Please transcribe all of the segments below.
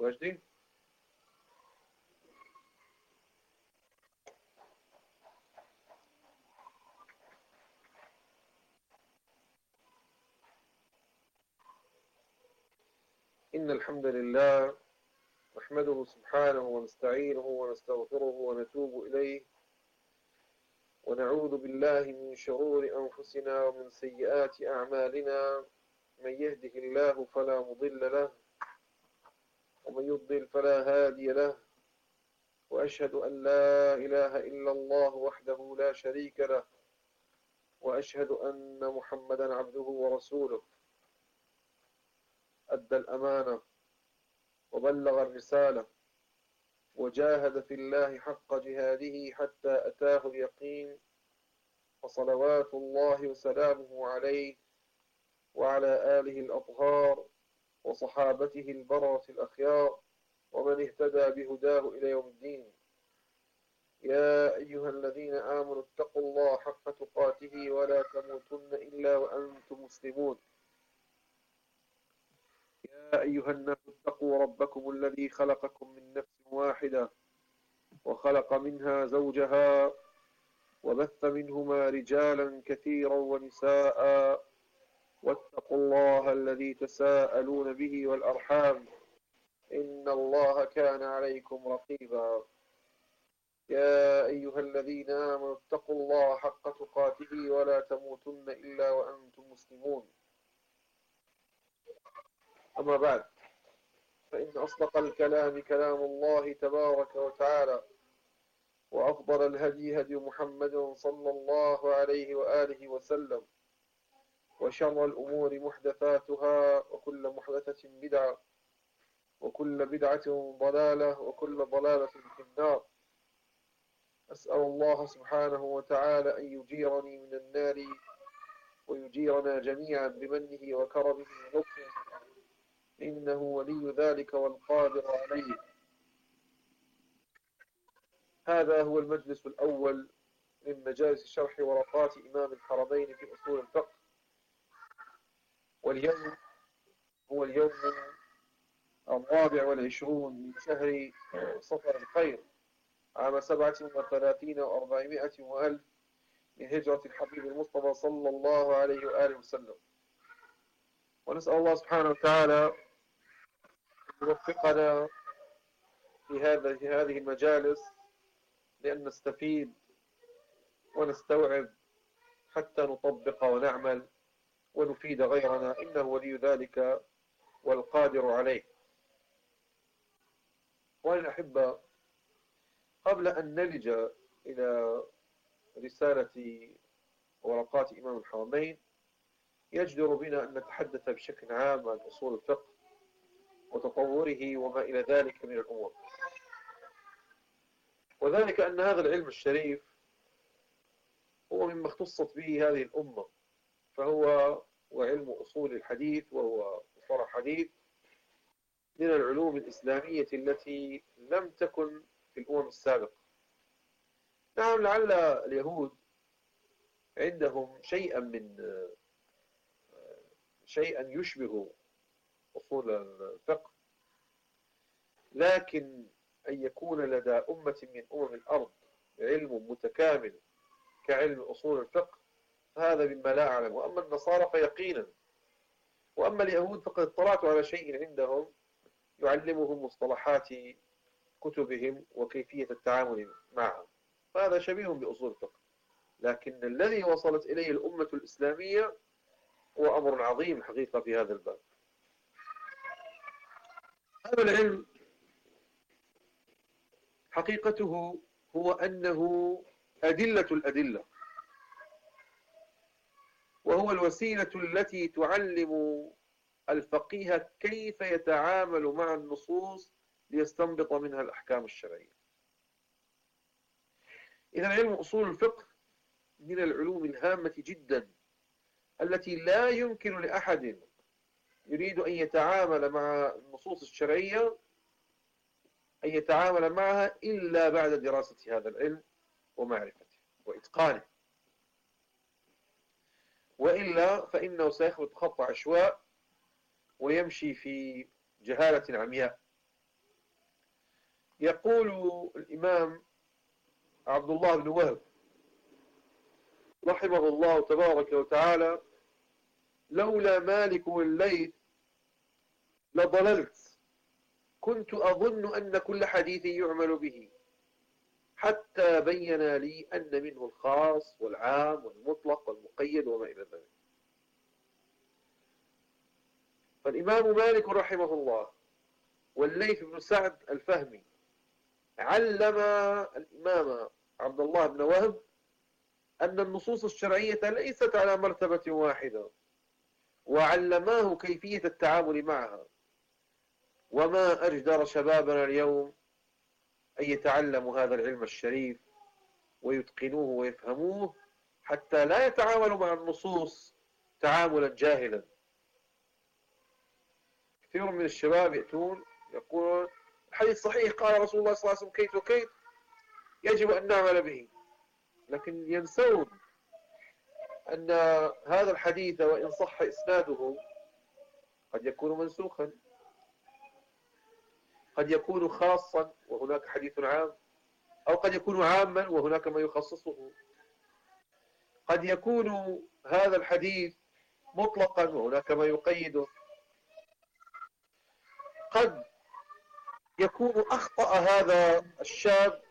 وجدي إن الحمد لله نحمده سبحانه ونستعينه ونستغفره ونتوب إليه ونعوذ بالله من شرور أنفسنا ومن سيئات أعمالنا من يهده الله فلا مضل له ومن يضل فلا هادي له وأشهد أن لا إله إلا الله وحده لا شريك له وأشهد أن محمدا عبده ورسوله. أدى الأمانة وبلغ الرسالة وجاهد في الله حق جهاده حتى أتاه اليقين وصلوات الله وسلامه عليه وعلى آله الأطهار وصحابته البررة الأخيار ومن اهتدى بهداه إلى يوم الدين. يا أيها الذين آمنوا اتقوا الله حق تقاته ولا تموتن إلا وأنتم مسلمون. يا أيها الناس اتقوا ربكم الذي خلقكم من نفس واحدة وخلق منها زوجها وبث منهما رجالا كثيرا ونساء واتقوا الله الذي تساءلون به والأرحام إن الله كان عليكم رقيبا. يا أيها الذين آمنوا اتقوا الله حق تقاته ولا تموتن إلا وأنتم مسلمون. أما بعد فإن أصدق الكلام كلام الله تبارك وتعالى وأفضل الهدي هدي محمد صلى الله عليه وآله وسلم وشر الأمور محدثاتها وكل محدثة بدعة وكل بدعة ضلالة وكل ضلالة في النار. أسأل الله سبحانه وتعالى أن يجيرني من النار ويجيرنا جميعا بمنه وكرمه ولطفه إنه ولي ذلك والقادر عليه. هذا هو المجلس الأول من مجالس شرح ورقات إمام الحرمين في أصول الفقه. واليوم هو اليوم الرابع والعشرون من شهر صفر الخير عام سبعة وثلاثين وأربعمائة وألف من هجرة الحبيب المصطفى صلى الله عليه وآله وسلم. ونسأل الله سبحانه وتعالى يوفقنا في هذا في هذه المجالس لأن نستفيد ونستوعب حتى نطبق ونعمل. ونفيد غيرنا إنه ولي ذلك والقادر عليه. والأحبة قبل أن نلج إلى رسالة ورقات إمام الحرمين يجدر بنا أن نتحدث بشكل عام عن أصول الفقه وتطوره وما إلى ذلك من الأمور. وذلك أن هذا العلم الشريف هو مما اختصت به هذه الأمة. فهو وعلم أصول الحديث وهو مصطلح حديث من العلوم الإسلامية التي لم تكن في الأمم السابقة. نعم لعل اليهود عندهم شيئا من شيئا يشبه أصول الفقه لكن أن يكون لدى أمة من أمم الأرض علم متكامل كعلم أصول الفقه فهذا مما لا أعلم. وأما النصارى فيقينا. وأما اليهود فقد اطلعت على شيء عندهم يعلمهم مصطلحات كتبهم وكيفية التعامل معهم. فهذا شبيه بأصول الفقه. لكن الذي وصلت إليه الأمة الإسلامية هو أمر عظيم حقيقة في هذا الباب. هذا العلم حقيقته هو أنه أدلة الأدلة. وهو الوسيلة التي تعلم الفقيه كيف يتعامل مع النصوص ليستنبط منها الأحكام الشرعية. إذا علم أصول الفقه من العلوم الهامة جدا التي لا يمكن لأحد يريد أن يتعامل مع النصوص الشرعية أن يتعامل معها إلا بعد دراسة هذا العلم ومعرفته وإتقانه. وإلا فإنه سيخبط خط عشواء ويمشي في جهالة عمياء. يقول الإمام عبد الله بن وهب رحمه الله تبارك وتعالى لولا مالك والليث لضللت. كنت أظن أن كل حديث يعمل به. حتى بين لي أن منه الخاص والعام والمطلق والمقيد وما إلى ذلك. فالإمام مالك رحمه الله والليث بن سعد الفهمي علم الإمام عبد الله بن وهب أن النصوص الشرعية ليست على مرتبة واحدة وعلماه كيفية التعامل معها. وما أجدر شبابنا اليوم أن يتعلموا هذا العلم الشريف ويتقنوه ويفهموه حتى لا يتعاملوا مع النصوص تعاملا جاهلا. كثير من الشباب يأتون يقولون الحديث صحيح قال رسول الله صلى الله عليه وسلم كيت وكيت يجب أن نعمل به. لكن ينسون أن هذا الحديث وإن صح إسناده قد يكون منسوخا. قد يكون خاصا وهناك حديث عام أو قد يكون عاما وهناك ما يخصصه. قد يكون هذا الحديث مطلقا وهناك ما يقيده. قد يكون أخطأ هذا الشاب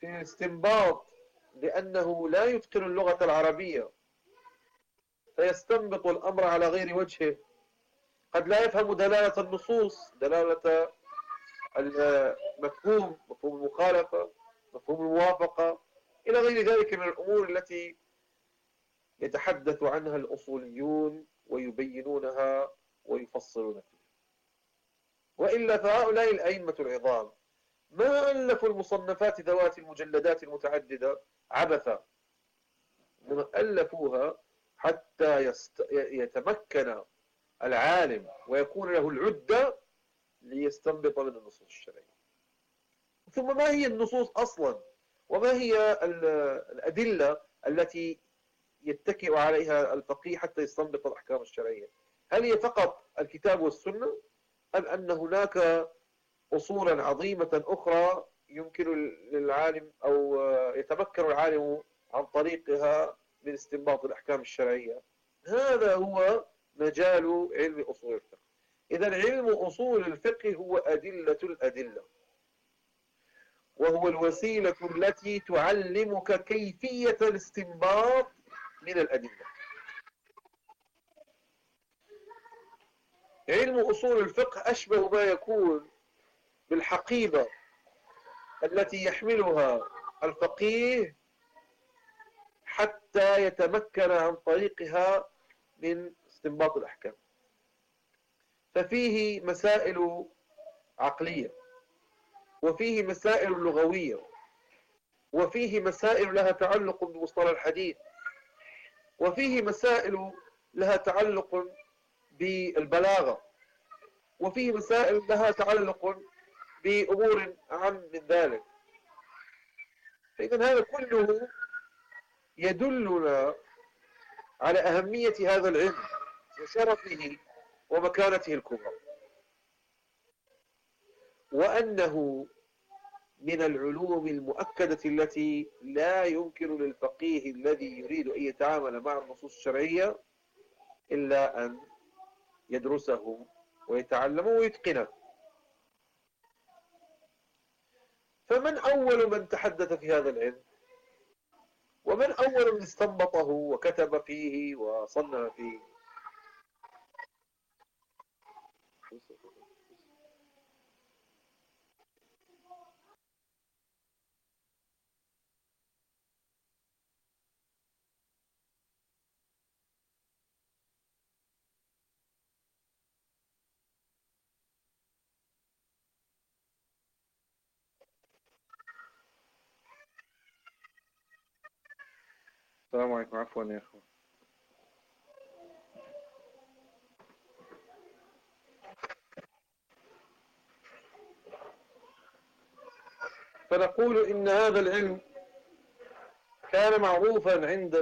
في الاستنباط لأنه لا يتقن اللغة العربية فيستنبط الأمر على غير وجهه. قد لا يفهم دلالة النصوص دلالة المفهوم مفهوم المخالفة مفهوم الموافقة إلى غير ذلك من الأمور التي يتحدث عنها الأصوليون ويبينونها ويفصلون فيها. وإلا فهؤلاء الأئمة العظام ما ألفوا المصنفات ذوات المجلدات المتعددة؟ عبثا ألفوها حتى يست... يتمكن العالم ويكون له العدة ليستنبط من النصوص الشرعية. ثم ما هي النصوص أصلا؟ وما هي الأدلة التي يتكئ عليها الفقيه حتى يستنبط الأحكام الشرعية؟ هل هي فقط الكتاب والسنة؟ أم أن هناك أصولا عظيمة أخرى يمكن للعالم أو يتمكن العالم عن طريقها من استنباط الأحكام الشرعية؟ هذا هو مجال علم أصول الفقه. إذا علم أصول الفقه هو أدلة الأدلة. وهو الوسيلة التي تعلمك كيفية الاستنباط من الأدلة. علم أصول الفقه أشبه ما يكون بالحقيبة التي يحملها الفقيه حتى يتمكن عن طريقها من استنباط الأحكام. ففيه مسائل عقلية وفيه مسائل لغوية وفيه مسائل لها تعلق بمصطلح الحديث وفيه مسائل لها تعلق بالبلاغة وفيه مسائل لها تعلق بأمور أعم من ذلك. فإذا هذا كله يدلنا على أهمية هذا العلم. وشرفه ومكانته الكبرى. وأنه من العلوم المؤكدة التي لا يمكن للفقيه الذي يريد أن يتعامل مع النصوص الشرعية إلا أن يدرسه ويتعلمه ويتقنه. فمن أول من تحدث في هذا العلم؟ ومن أول من استنبطه وكتب فيه وصنف فيه؟ السلام عليكم. عفوا يا أخوان. فنقول إن هذا العلم كان معروفا عند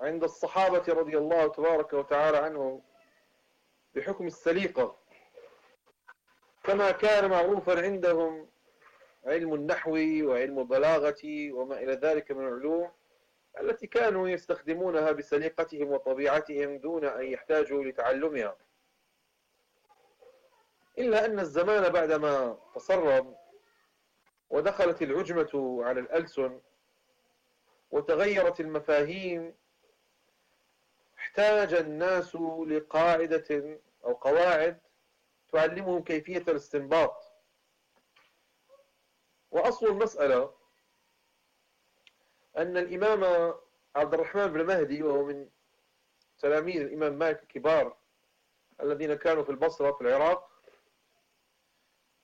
عند الصحابة رضي الله تبارك وتعالى عنهم بحكم السليقة. كما كان معروفا عندهم علم النحو وعلم البلاغة وما إلى ذلك من العلوم. التي كانوا يستخدمونها بسليقتهم وطبيعتهم دون أن يحتاجوا لتعلمها. إلا أن الزمان بعدما تصرم ودخلت العجمة على الألسن وتغيرت المفاهيم احتاج الناس لقاعدة أو قواعد تعلمهم كيفية الاستنباط. وأصل المسألة أن الإمام عبد الرحمن بن مهدي وهو من تلاميذ الإمام مالك الكبار الذين كانوا في البصرة في العراق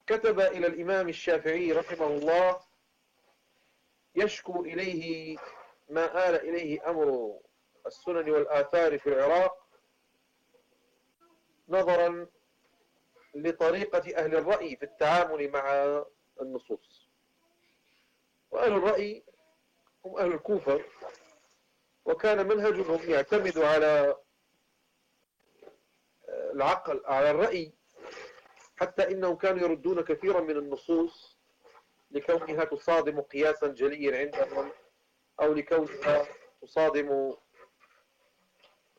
كتب إلى الإمام الشافعي رحمه الله يشكو إليه ما آل إليه أمر السنن والآثار في العراق نظرا لطريقة أهل الرأي في التعامل مع النصوص. وأهل الرأي هم أهل الكوفة وكان منهجهم يعتمد على العقل على الرأي حتى إنهم كانوا يردون كثيرا من النصوص لكونها تصادم قياسا جليا عندهم أو لكونها تصادم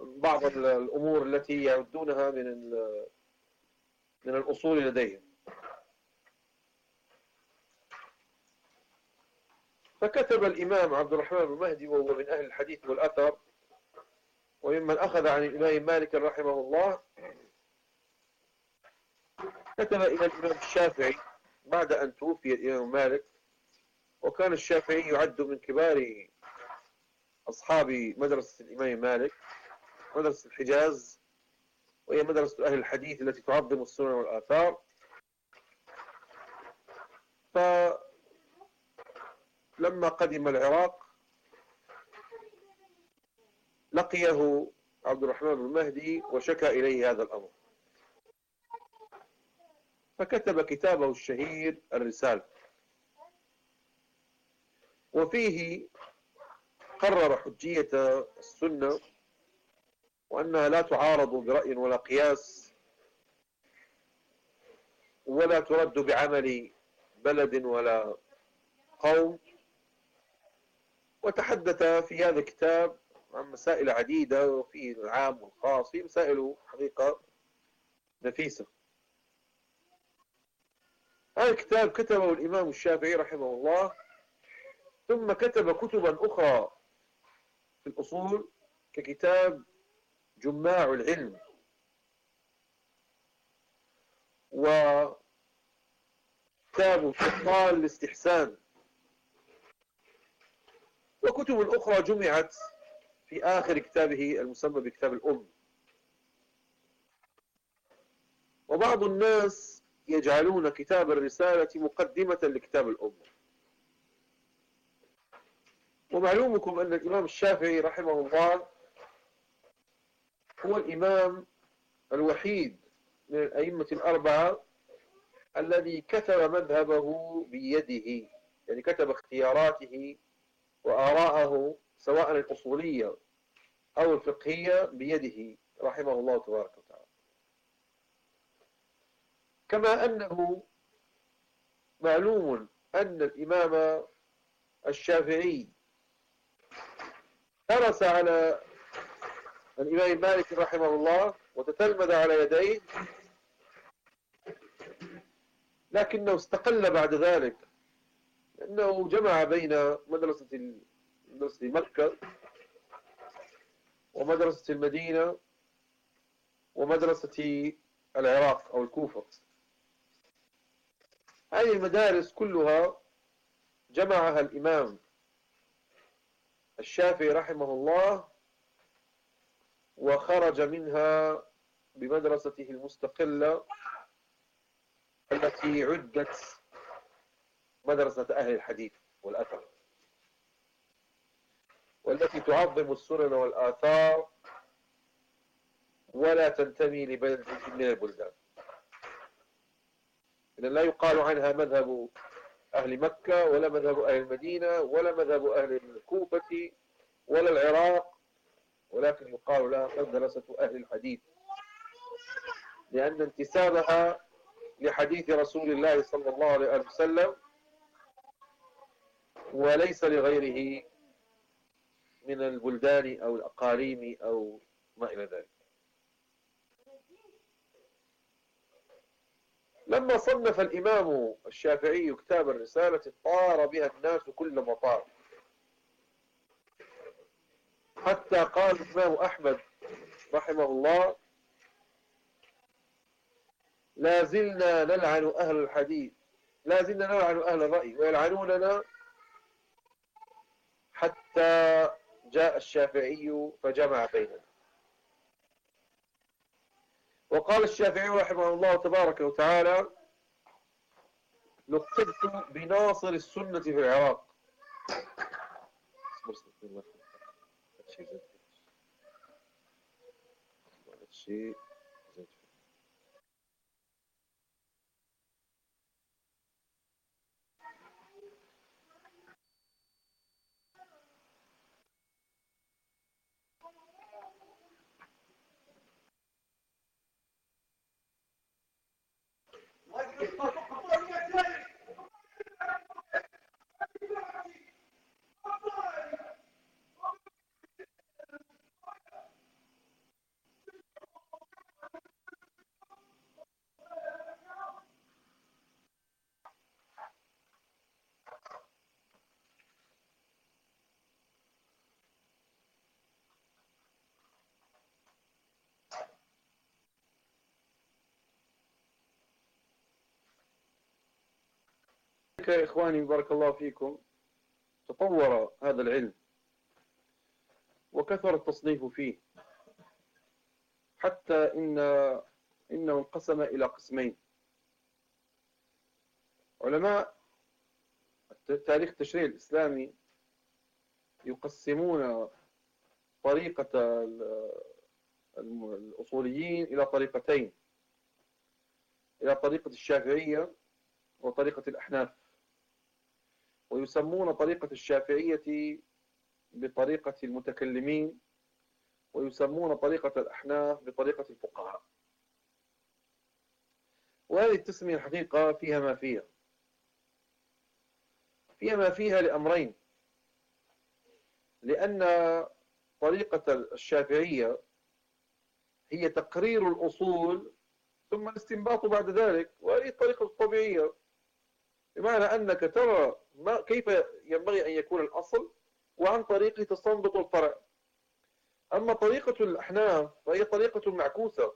بعض الأمور التي يعدونها من من الأصول لديهم. فكتب الإمام عبد الرحمن بن مهدي وهو من أهل الحديث والأثر وممن أخذ عن الإمام مالك رحمه الله كتب إلى الإمام الشافعي بعد أن توفي الإمام مالك وكان الشافعي يعد من كبار أصحاب مدرسة الإمام مالك مدرسة الحجاز وهي مدرسة أهل الحديث التي تعظم السنن والآثار. فلما قدم العراق لقيه عبد الرحمن بن مهدي وشكى إليه هذا الأمر. فكتب كتابه الشهير الرسالة. وفيه قرر حجية السنة وأنها لا تعارض برأي ولا قياس ولا ترد بعمل بلد ولا قوم. وتحدث في هذا الكتاب عن مسائل عديدة وفيه العام والخاص في مسائل حقيقة نفيسة. هذا الكتاب كتبه الإمام الشافعي رحمه الله ثم كتب كتبا أخرى في الأصول ككتاب جماع العلم. وكتاب فقال الاستحسان. وكتب الأخرى جمعت في آخر كتابه المسمى بكتاب الأم. وبعض الناس يجعلون كتاب الرسالة مقدمة لكتاب الأم. ومعلومكم أن الإمام الشافعي رحمه الله هو الإمام الوحيد من الأئمة الأربعة الذي كتب مذهبه بيده يعني كتب اختياراته وآراءه سواء الأصولية أو الفقهية بيده رحمه الله تبارك وتعالى. كما أنه معلوم أن الإمام الشافعي درس على الإمام مالك رحمه الله وتتلمذ على يديه لكنه استقل بعد ذلك. لأنه جمع بين مدرسة مدرسة مكة ومدرسة المدينة ومدرسة العراق أو الكوفة. هذه المدارس كلها جمعها الإمام الشافعي رحمه الله وخرج منها بمدرسته المستقلة التي عدت مدرسة أهل الحديث والأثر. والتي تعظم السنن والآثار ولا تنتمي لبلد من البلدان. إذن لا يقال عنها مذهب أهل مكة ولا مذهب أهل المدينة ولا مذهب أهل الكوفة ولا العراق ولكن يقال لها مدرسة أهل الحديث. لأن انتسابها لحديث رسول الله صلى الله عليه وسلم وليس لغيره من البلدان أو الأقاليم أو ما إلى ذلك. لما صنف الإمام الشافعي كتاب الرسالة طار بها الناس كل مطار. حتى قال الإمام أحمد رحمه الله لا زلنا نلعن أهل الحديث لا زلنا نلعن أهل الرأي ويلعنوننا حتى جاء الشافعي فجمع بيننا وقال الشافعي رحمه الله تبارك وتعالى لقبت بناصر السنة في العراق. شيء like the fucking يا إخواني بارك الله فيكم. تطور هذا العلم وكثر التصنيف فيه. حتى إن إنه انقسم إلى قسمين. علماء تاريخ التشريع الإسلامي يقسمون طريقة الأصوليين إلى طريقتين. إلى طريقة الشافعية وطريقة الأحناف. ويسمون طريقة الشافعية بطريقة المتكلمين ويسمون طريقة الأحناف بطريقة الفقهاء. وهذه التسمية الحقيقة فيها ما فيها. فيها ما فيها لأمرين. لأن طريقة الشافعية هي تقرير الأصول ثم الاستنباط بعد ذلك وهذه الطريقة الطبيعية بمعنى أنك ترى ما كيف ينبغي أن يكون الأصل وعن طريقه تستنبط الفرع. أما طريقة الأحناف فهي طريقة معكوسة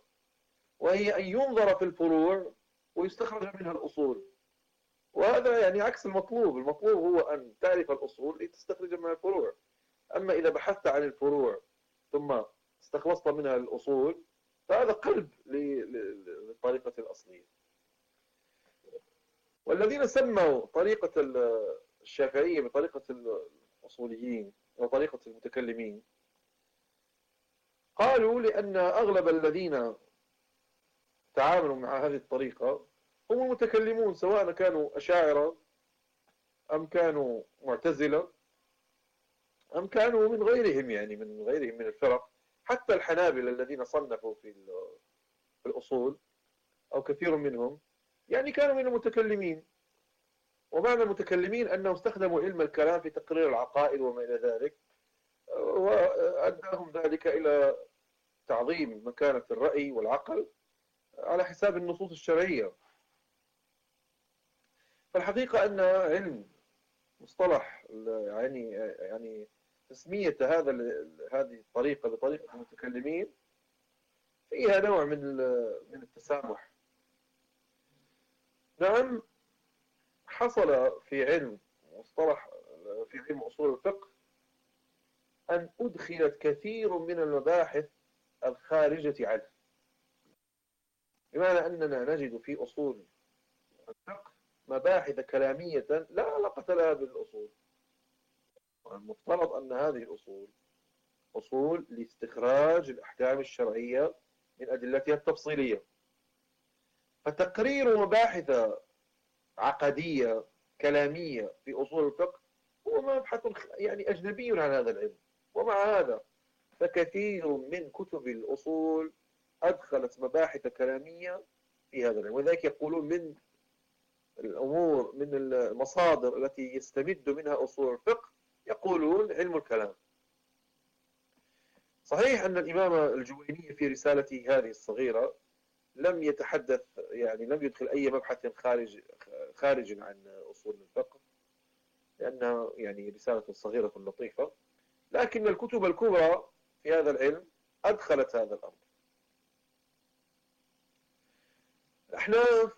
وهي أن ينظر في الفروع ويستخرج منها الأصول. وهذا يعني عكس المطلوب المطلوب هو أن تعرف الأصول لتستخرج منها الفروع. أما إذا بحثت عن الفروع ثم استخلصت منها الأصول فهذا قلب للطريقة الأصلية. والذين سموا طريقة الشافعية بطريقة الأصوليين وطريقة المتكلمين قالوا لأن أغلب الذين تعاملوا مع هذه الطريقة هم المتكلمون سواء كانوا أشاعرة أم كانوا معتزلة أم كانوا من غيرهم يعني من غيرهم من الفرق. حتى الحنابلة الذين صنفوا في الأصول أو كثير منهم يعني كانوا من المتكلمين. ومعنى المتكلمين أنهم استخدموا علم الكلام في تقرير العقائد وما إلى ذلك وأداهم ذلك إلى تعظيم مكانة الرأي والعقل على حساب النصوص الشرعية. فالحقيقة أن علم مصطلح يعني يعني تسمية هذا هذه الطريقة بطريقة المتكلمين فيها نوع من من التسامح. نعم حصل في علم مصطلح في علم أصول الفقه أن أدخلت كثير من المباحث الخارجة عنه. بمعنى أننا نجد في أصول الفقه مباحث كلامية لا علاقة لها بالأصول. المفترض أن هذه الأصول أصول لاستخراج الأحكام الشرعية من أدلتها التفصيلية. فتقرير مباحث عقدية كلامية في أصول الفقه هو مبحث يعني أجنبي عن هذا العلم ومع هذا فكثير من كتب الأصول أدخلت مباحث كلامية في هذا العلم ولذلك يقولون من الأمور من المصادر التي يستمد منها أصول الفقه يقولون علم الكلام. صحيح أن الإمام الجويني في رسالته هذه الصغيرة لم يتحدث يعني لم يدخل أي مبحث خارج خارج عن أصول الفقه لأنها يعني رسالة صغيرة لطيفة. لكن الكتب الكبرى في هذا العلم أدخلت هذا الأمر. الأحناف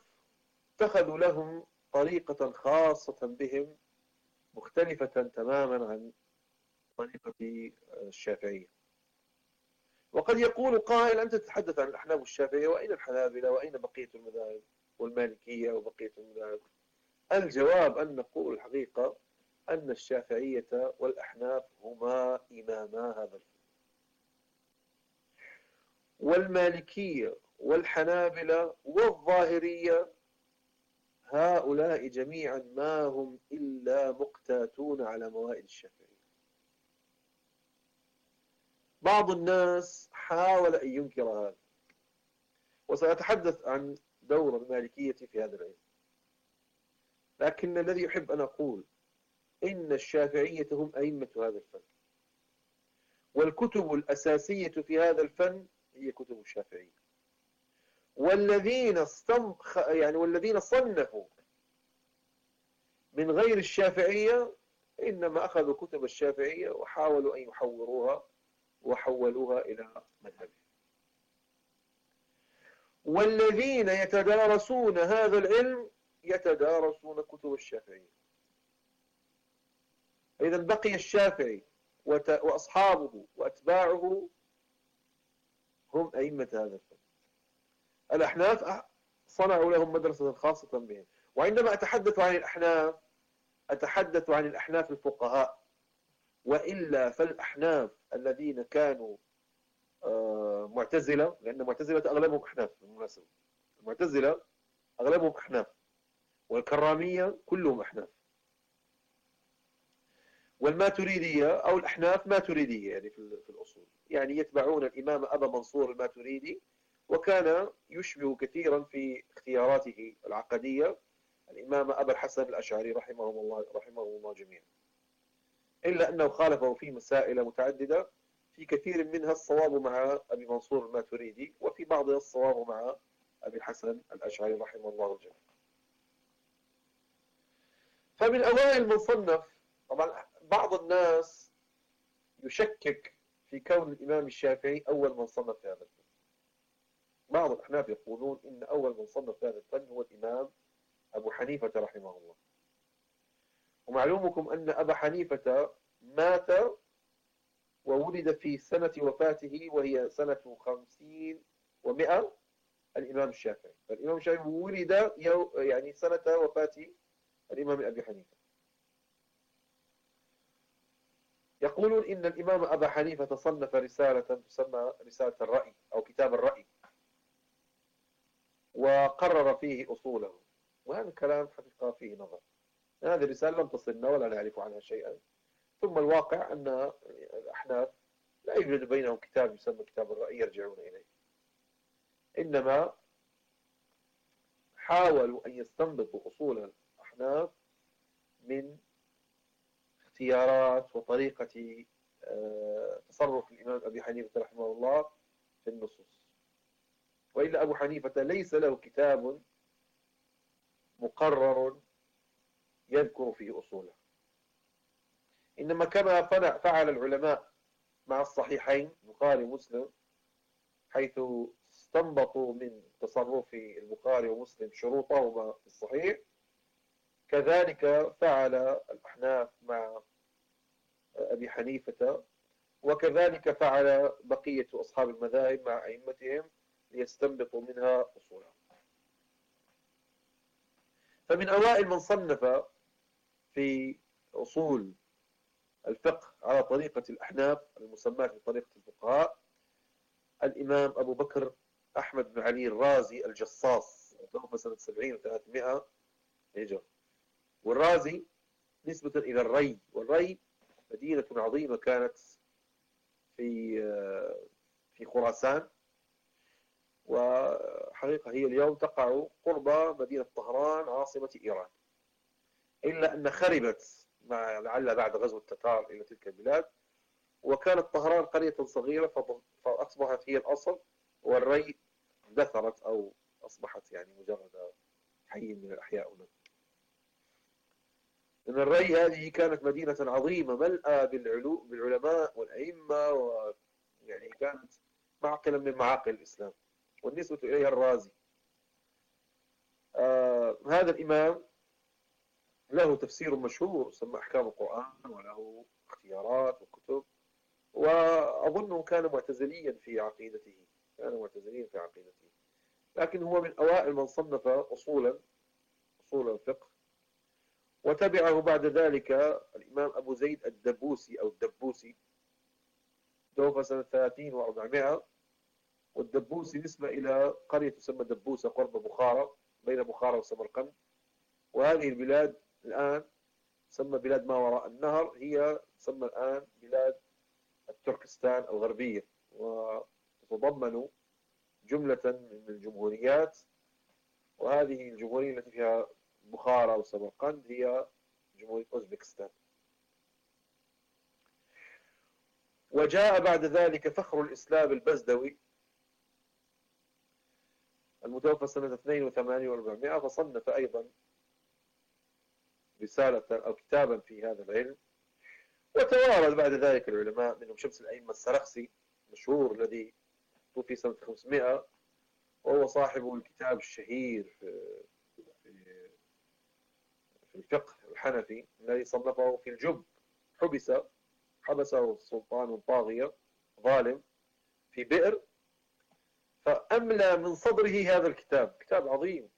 اتخذوا لهم طريقة خاصة بهم مختلفة تماما عن طريقة الشافعية. وقد يقول قائل أنت تتحدث عن الأحناف والشافعية وأين الحنابلة؟ وأين بقية المذاهب والمالكية وبقية المذاهب؟ الجواب أن نقول الحقيقة أن الشافعية والأحناف هما إماما هذا والمالكية والحنابلة والظاهرية هؤلاء جميعا ما هم إلا مقتاتون على موائد الشافعية. بعض الناس حاول أن ينكر هذا. وسأتحدث عن دور المالكية في هذا العلم. لكن الذي يحب أن أقول إن الشافعية هم أئمة هذا الفن. والكتب الأساسية في هذا الفن هي كتب الشافعية. والذين استم... يعني والذين صنفوا من غير الشافعية إنما أخذوا كتب الشافعية وحاولوا أن يحوروها وحولوها إلى مذهبهم والذين يتدارسون هذا العلم يتدارسون كتب الشافعية. إذا بقي الشافعي وأصحابه وأتباعه هم أئمة هذا الفن. الأحناف صنعوا لهم مدرسة خاصة بهم. وعندما أتحدث عن الأحناف أتحدث عن الأحناف الفقهاء وإلا فالأحناف الذين كانوا آه، معتزلة لأن معتزلة أغلبهم أحناف بالمناسبة. المعتزلة أغلبهم أحناف والكرامية كلهم أحناف. والماتريدية أو الأحناف ماتريدية يعني في الأصول. يعني يتبعون الإمام أبا منصور الماتريدي وكان يشبه كثيرا في اختياراته العقدية. الإمام أبا الحسن الأشعري رحمه الله رحمه الله جميعا. إلا أنه خالفه في مسائل متعددة. في كثير منها الصواب مع أبي منصور الماتريدي وفي بعضها الصواب مع أبي الحسن الأشعري رحمه الله الجميع فمن أوائل من صنف طبعا بعض الناس يشكك في كون الإمام الشافعي أول من صنف في هذا الفن. بعض الأحناف يقولون إن أول من صنف في هذا الفن هو الإمام أبو حنيفة رحمه الله. ومعلومكم أن أبا حنيفة مات وولد في سنة وفاته وهي سنة خمسين ومئة الإمام الشافعي. فالإمام الشافعي ولد يعني سنة وفاة الإمام أبي حنيفة. يقولون إن الإمام أبا حنيفة صنف رسالة تسمى رسالة الرأي أو كتاب الرأي وقرر فيه أصوله. وهذا الكلام حقيقة فيه نظر. هذه الرسالة لم تصلنا ولا نعرف عنها شيئا. ثم الواقع أن الأحناف لا يوجد بينهم كتاب يسمى كتاب الرأي يرجعون إليه. إنما حاولوا أن يستنبطوا أصول الأحناف من اختيارات وطريقة آه، تصرف الإمام أبي حنيفة رحمه الله في النصوص. وإلا أبو حنيفة ليس له كتاب مقرر يذكر فيه أصوله. إنما كما فعل العلماء مع الصحيحين البخاري ومسلم حيث استنبطوا من تصرف البخاري ومسلم شروطهما في الصحيح. كذلك فعل الأحناف مع أبي حنيفة وكذلك فعل بقية أصحاب المذاهب مع أئمتهم ليستنبطوا منها أصولها فمن أوائل من صنف في أصول الفقه على طريقة الأحناف المسماة بطريقة الفقهاء الإمام أبو بكر أحمد بن علي الرازي الجصاص توفى سنة 70 و300 هجرة. والرازي نسبة إلى الري والري مدينة عظيمة كانت في في خراسان وحقيقة هي اليوم تقع قرب مدينة طهران عاصمة إيران. إلا أن خربت مع لعل بعد غزو التتار إلى تلك البلاد. وكانت طهران قرية صغيرة فأصبحت هي الأصل والري اندثرت أو أصبحت يعني مجرد حي من الأحياء. هناك لأن الري هذه كانت مدينة عظيمة ملأى بالعلماء والأئمة ويعني كانت معقلا من معاقل الإسلام والنسبة إليها الرازي. آه هذا الإمام له تفسير مشهور سمى أحكام القرآن وله اختيارات وكتب. وأظنه كان معتزليا في عقيدته كان معتزليا في عقيدته. لكن هو من أوائل من صنف أصولا أصول الفقه. وتبعه بعد ذلك الإمام أبو زيد الدبوسي أو الدبوسي. توفى سنة 30 و400 والدبوسي نسبة إلى قرية تسمى دبوسة قرب بخارى بين بخارى وسمرقند. وهذه البلاد الآن تسمى بلاد ما وراء النهر هي تسمى الآن بلاد التركستان الغربية. وتتضمن جملة من الجمهوريات وهذه الجمهورية التي فيها بخارى وسمرقند هي جمهورية أوزبكستان. وجاء بعد ذلك فخر الإسلام البزدوي المتوفى سنة 82 و400 فصنف أيضا رسالة أو كتابا في هذا العلم. وتوارد بعد ذلك العلماء منهم شمس الأئمة السرخسي مشهور الذي توفي سنة 500 وهو صاحب الكتاب الشهير في في الفقه الحنفي الذي صنفه في الجب. حبس حبسه السلطان طاغية ظالم في بئر. فأملى من صدره هذا الكتاب. كتاب عظيم.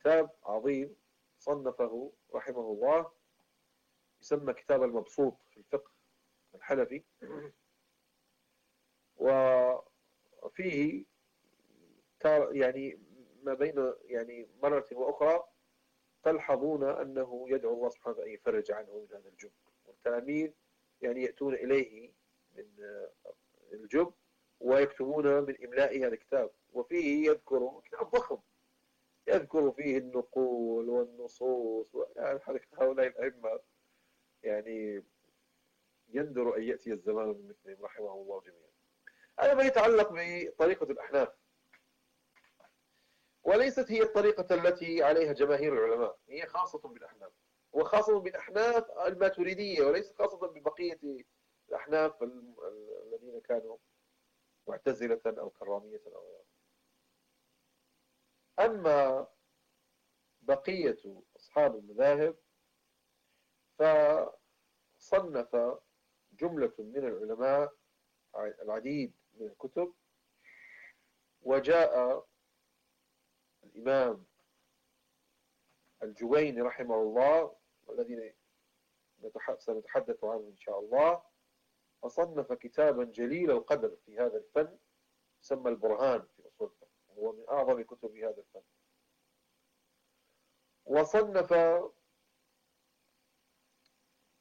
كتاب عظيم. صنفه رحمه الله يسمى كتاب المبسوط في الفقه الحنفي. وفيه يعني ما بين يعني مرة وأخرى تلحظون أنه يدعو الله سبحانه وتعالى أن يفرج عنه من هذا الجب. والتلاميذ يعني يأتون إليه من الجب ويكتبون من إملاء هذا الكتاب. وفيه يذكر كتاب ضخم يذكر فيه النقول والنصوص يعني هؤلاء الأئمة. يعني يندر أن يأتي الزمان من مثلهم رحمه الله جميعا. هذا ما يتعلق بطريقة الأحناف. وليست هي الطريقة التي عليها جماهير العلماء. هي خاصة بالأحناف. وخاصة بالأحناف الماتريدية وليس خاصة ببقية الأحناف الذين كانوا معتزلة أو كرامية أو غيرها أما بقية أصحاب المذاهب فصنف جملة من العلماء العديد من الكتب وجاء الإمام الجويني رحمه الله والذي سنتحدث عنه إن شاء الله وصنف كتابا جليل القدر في هذا الفن يسمى البرهان. وهو من أعظم كتب هذا الفن. وصنف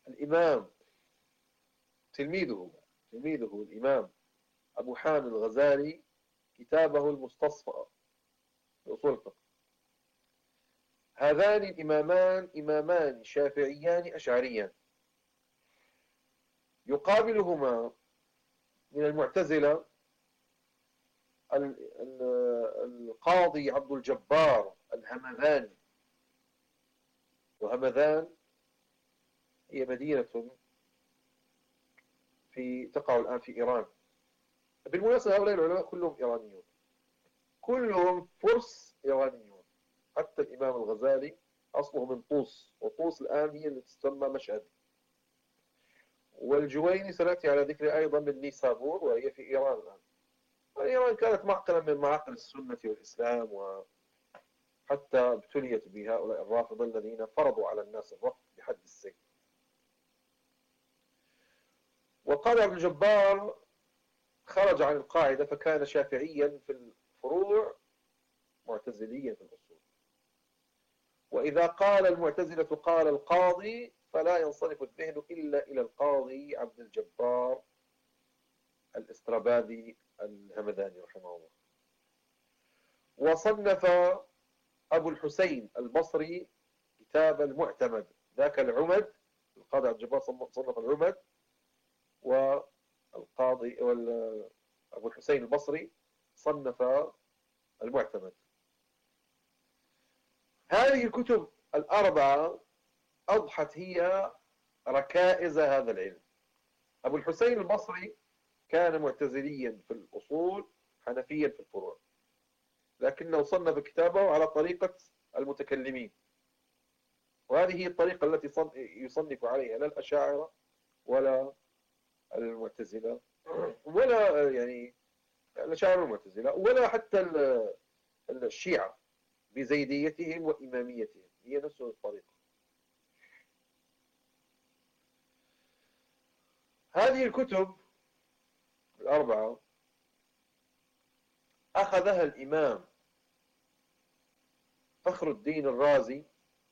الإمام تلميذه تلميذه الإمام أبو حامد الغزالي كتابه المستصفى في أصول الفقه. هذان الإمامان إمامان شافعيان أشعريان. يقابلهما من المعتزلة القاضي عبد الجبار الهمذاني. وهمذان هي مدينة في تقع الآن في إيران. بالمناسبة هؤلاء العلماء كلهم إيرانيون. كلهم فرس إيرانيون. حتى الإمام الغزالي أصله من طوس وطوس الآن هي اللي تسمى مشهد. والجويني سنأتي على ذكر أيضا من نيسابور وهي في إيران الآن. إيران كانت معقلا من معاقل السنة والإسلام وحتى ابتليت بهؤلاء الرافضة الذين فرضوا على الناس الرفض بحد السيف. وقال ابن الجبار خرج عن القاعدة فكان شافعيا في الفروع معتزليا في الأصول. وإذا قال المعتزلة قال القاضي فلا ينصرف الذهن إلا إلى القاضي عبد الجبار الاسترابادي الهمذاني رحمه الله. وصنف أبو الحسين البصري كتاب المعتمد ذاك العمد القاضي عبد الجبار صنف العمد والقاضي أبو الحسين البصري صنف المعتمد. هذه الكتب الأربعة أضحت هي ركائز هذا العلم. أبو الحسين البصري كان معتزليا في الأصول حنفيا في الفروع لكنه صنف كتابه على طريقة المتكلمين. وهذه هي الطريقة التي يصنف عليها لا الأشاعرة ولا المعتزلة ولا يعني الأشاعرة والمعتزلة ولا حتى الشيعة بزيديتهم وإماميتهم. هي نفس الطريقة. هذه الكتب الأربعة أخذها الإمام فخر الدين الرازي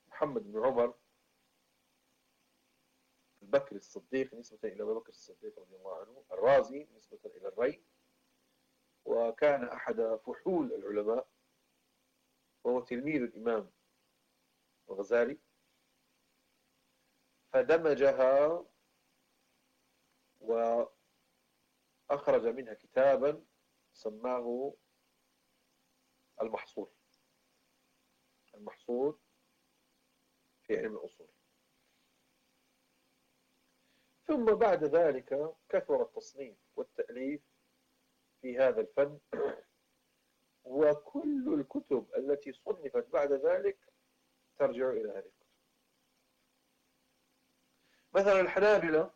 محمد بن عمر البكر الصديق نسبة إلى أبي بكر الصديق رضي الله عنه الرازي نسبة إلى الري وكان أحد فحول العلماء وهو تلميذ الإمام الغزالي فدمجها وأخرج منها كتابا سماه المحصول. المحصول في علم الأصول. ثم بعد ذلك كثر التصنيف والتأليف في هذا الفن. وكل الكتب التي صنفت بعد ذلك ترجع إلى هذه الكتب. مثلا الحنابلة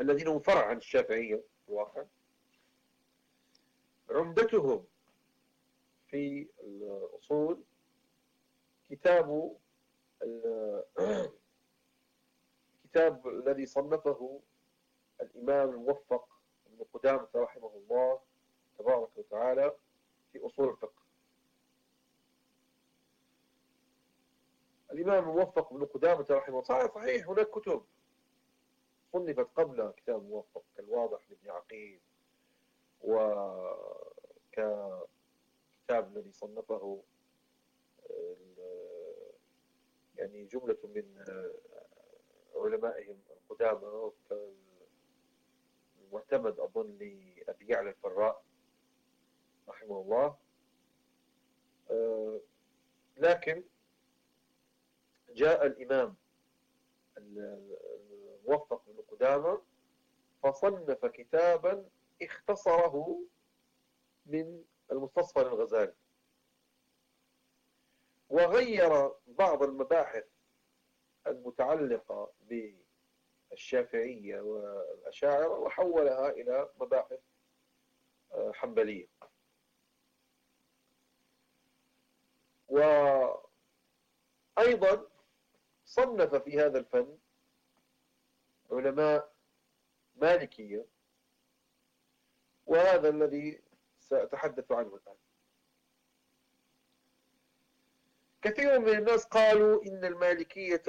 الذين هم فرع عن الشافعية الواقع عمدتهم في الأصول كتاب الكتاب الذي صنفه الإمام الموفق ابن قدامة رحمه الله تبارك وتعالى في أصول الفقه. الإمام الموفق ابن قدامة رحمه الله صحيح هناك كتب صنفت قبل كتاب موفق كالواضح لابن عقيل وكتاب الذي صنفه يعني جملة من علمائهم القدامى المعتمد أظن لأبي يعلى الفراء رحمه الله. لكن جاء الإمام الموفق بن قدامة فصنف كتابا اختصره من المستصفى الغزالي وغير بعض المباحث المتعلقة بالشافعية والأشاعرة وحولها إلى مباحث آه، حنبلية. وأيضا صنف في هذا الفن علماء مالكية وهذا الذي سأتحدث عنه الآن. كثير من الناس قالوا إن المالكية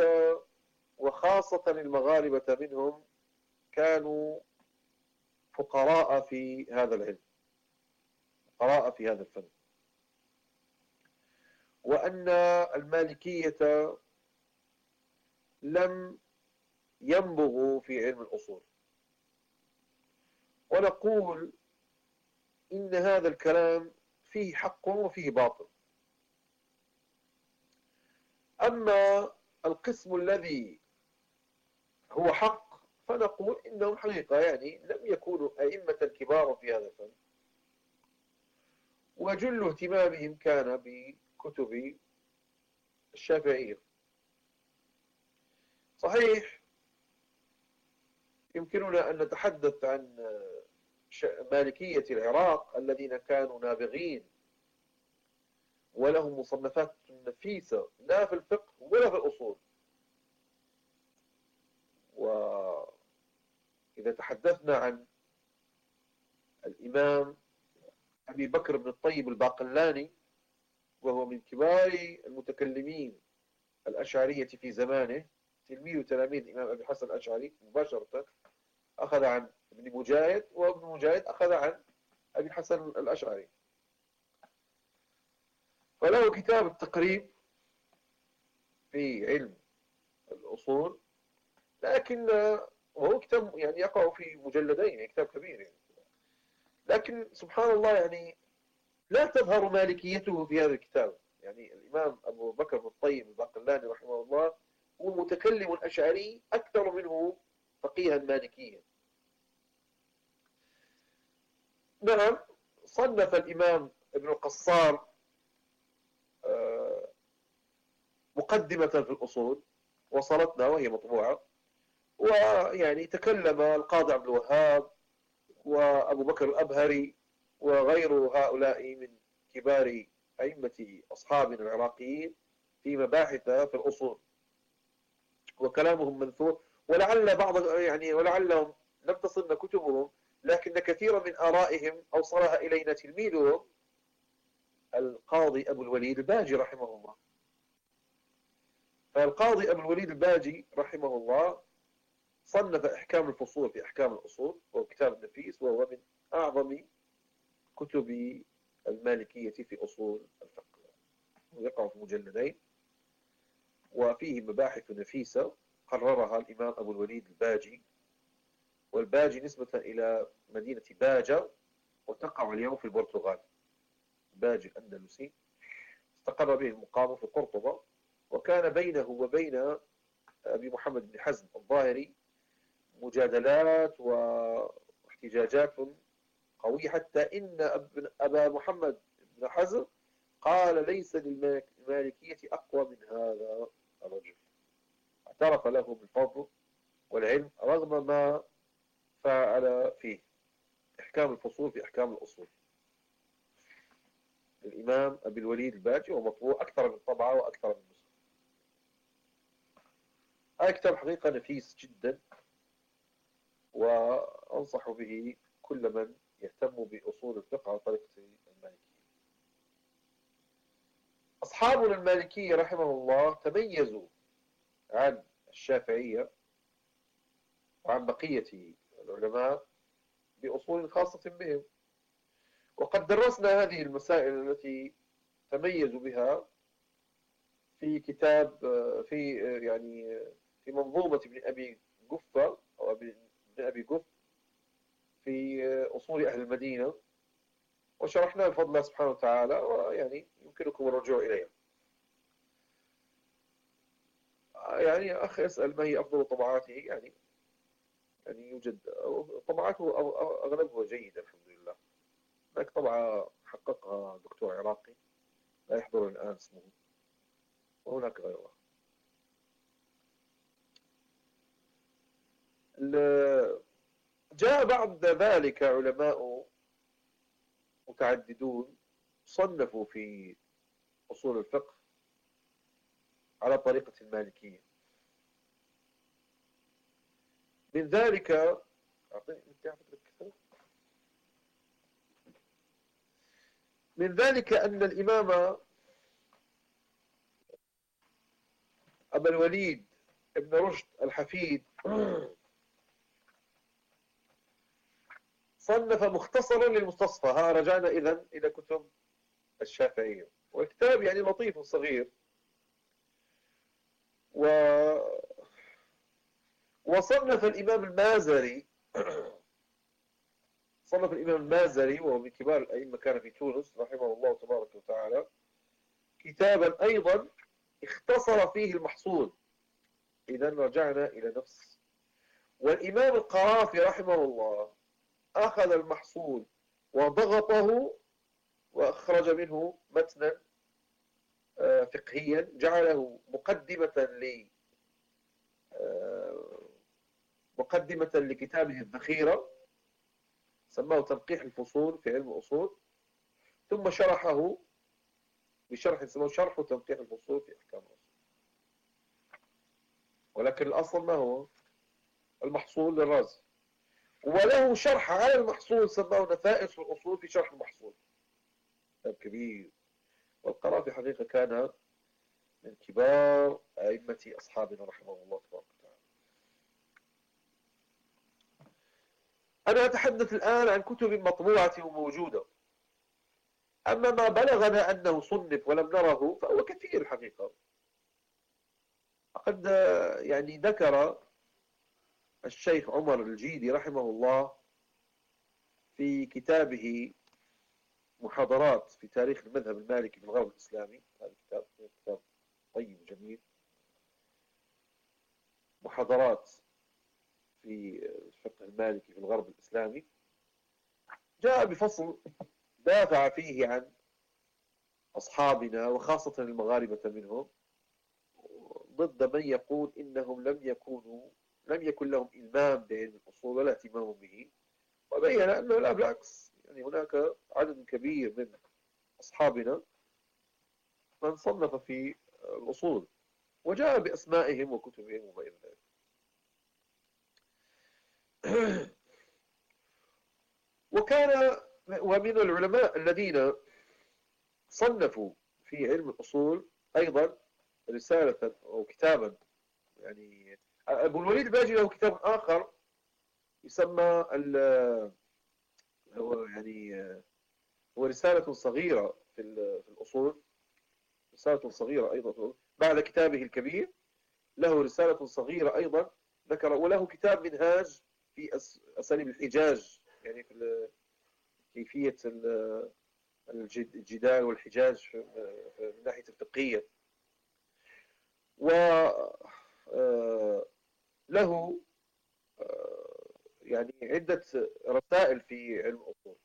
وخاصة المغاربة منهم كانوا فقراء في هذا العلم فقراء في هذا الفن. وأن المالكية لم ينبغوا في علم الأصول. ونقول إن هذا الكلام فيه حق وفيه باطل. أما القسم الذي هو حق فنقول إنهم حقيقة يعني لم يكونوا أئمة كبارا في هذا الفن. وجل اهتمامهم كان بكتب الشافعية. صحيح يمكننا أن نتحدث عن مالكية العراق الذين كانوا نابغين. ولهم مصنفات نفيسة لا في الفقه ولا في الأصول. وإذا تحدثنا عن الإمام أبي بكر بن الطيب الباقلاني وهو من كبار المتكلمين الأشعرية في زمانه تلميذ تلاميذ الإمام أبي حسن الأشعري مباشرة أخذ عن ابن مجاهد وابن مجاهد أخذ عن أبي الحسن الأشعري. فله كتاب التقريب في علم الأصول لكن وهو كتاب يعني يقع في مجلدين يعني كتاب كبير يعني. لكن سبحان الله يعني لا تظهر مالكيته في هذا الكتاب. يعني الإمام أبو بكر بن الطيب الباقلاني رحمه الله هو متكلم أشعري أكثر منه فقيها مالكيا. نعم صنف الإمام ابن القصار آه، مقدمة في الأصول وصلتنا وهي مطبوعة ويعني تكلم القاضي عبد الوهاب وأبو بكر الأبهري وغير هؤلاء من كبار أئمة أصحابنا العراقيين في مباحث في الأصول. وكلامهم منثور ولعل بعض يعني ولعلهم لم تصلنا كتبهم لكن كثيرا من آرائهم أوصلها إلينا تلميذهم القاضي أبو الوليد الباجي رحمه الله. فالقاضي أبو الوليد الباجي رحمه الله صنف إحكام الفصول في أحكام الأصول وهو كتاب نفيس وهو من أعظم كتب المالكية في أصول الفقه. يقع في مجلدين وفيه مباحث نفيسة قررها الإمام أبو الوليد الباجي والباجي نسبة إلى مدينة باجة وتقع اليوم في البرتغال. باجي الأندلسي استقر به المقام في قرطبة وكان بينه وبين أبي محمد بن حزم الظاهري مجادلات واحتجاجات قوية حتى إن أبا محمد بن حزم قال ليس للمالكية أقوى من هذا الرجل. اعترف له بالفضل والعلم رغم ما فعل فيه إحكام الفصول في إحكام الأصول. الإمام أبي الوليد الباجي ومطبوع أكثر من طبعة وأكثر من نسخة هذا كتاب حقيقة نفيس جدا وأنصح به كل من يهتم بأصول الفقه على طريقة المالكية. أصحابنا المالكية رحمه الله تميزوا عن الشافعية وعن بقية العلماء بأصول خاصة بهم. وقد درسنا هذه المسائل التي تميزوا بها في كتاب في يعني في منظومة ابن أبي قفة أو ابن أبي قف في أصول أهل المدينة. وشرحناه بفضل الله سبحانه وتعالى ويعني يمكنكم الرجوع إليها يعني أخ يسأل ما هي أفضل طبعاته؟ يعني يعني يوجد طبعاته أغلبها جيدة الحمد لله هناك طبعة حققها دكتور عراقي لا يحضر الآن اسمه. وهناك غيرها جاء بعد ذلك علماء متعددون صنفوا في أصول الفقه على طريقة المالكية. من ذلك من ذلك أن الإمام أبا الوليد ابن رشد الحفيد صنف مختصرا للمستصفى ها رجعنا إذا إلى كتب الشافعية. والكتاب يعني لطيف صغير. و وصنف الإمام المازري. صنف الإمام المازري وهو من كبار الأئمة كان في تونس رحمه الله تبارك وتعالى. كتابا أيضا اختصر فيه المحصول. إذا رجعنا إلى نفس. والإمام القرافي رحمه الله أخذ المحصول وضغطه وأخرج منه متنا آه، فقهيا جعله مقدمة ل آه، مقدمة لكتابه الذخيرة سماه تنقيح الفصول في علم الأصول ثم شرحه بشرح سماه شرح تنقيح الفصول في أحكام الأصول ولكن الأصل ما هو؟ المحصول للرازي. وله شرح على المحصول سماه نفائس الأصول في شرح المحصول. كتاب كبير. والقرافي حقيقة كان من كبار أئمة أصحابنا رحمه الله تبارك. أنا أتحدث الآن عن كتب مطبوعة وموجودة. أما ما بلغنا أنه صنف ولم نره فهو كثير الحقيقة قد يعني ذكر الشيخ عمر الجيدي رحمه الله في كتابه محاضرات في تاريخ المذهب المالكي في الغرب الإسلامي. هذا الكتاب كتاب طيب جميل. محاضرات في الفقه المالكي في الغرب الإسلامي جاء بفصل دافع فيه عن أصحابنا وخاصة المغاربة منهم ضد من يقول إنهم لم يكونوا لم يكن لهم إلمام بعلم الأصول ولا اهتمام به وبين أنه لا بالعكس يعني هناك عدد كبير من أصحابنا من صنف في الأصول وجاء بأسمائهم وكتبهم وما إلى ذلك. وكان ومن العلماء الذين صنفوا في علم الأصول أيضا رسالة أو كتابا يعني أبو الوليد الباجي له كتاب آخر يسمى هو يعني هو رسالة صغيرة في الأصول رسالة صغيرة أيضا بعد كتابه الكبير له رسالة صغيرة أيضا ذكر وله كتاب منهاج في أساليب الحجاج يعني في كيفية الجدال والحجاج من ناحية الفقهية وله آه، آه، يعني عدة رسائل في علم الأصول.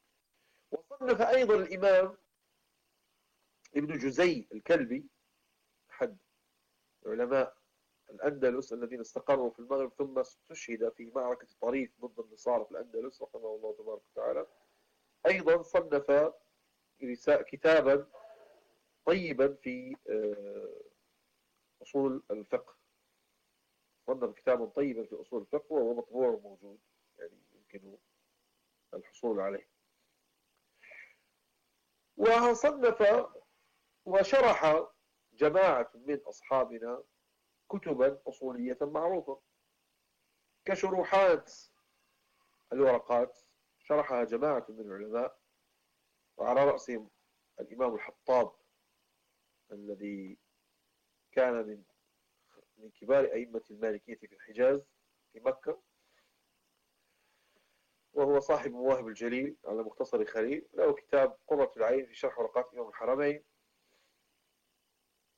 وصنف أيضا الإمام ابن جزي الكلبي أحد علماء الأندلس الذين استقروا في المغرب ثم استشهد في معركة طريف ضد النصارى في الأندلس رحمه الله تبارك وتعالى. أيضا صنف كتابا طيبا في آه، أصول الفقه. صنف كتابا طيبا في أصول الفقه وهو مطبوع وموجود يعني يمكن الحصول عليه. وصنف وشرح جماعة من أصحابنا كتبا أصولية معروفة. كشروحات الورقات شرحها جماعة من العلماء وعلى رأسهم الإمام الحطاب الذي كان من من كبار أئمة المالكية في الحجاز في مكة. وهو صاحب مواهب الجليل على مختصر خليل. له كتاب قرة العين في شرح ورقات إمام الحرمين.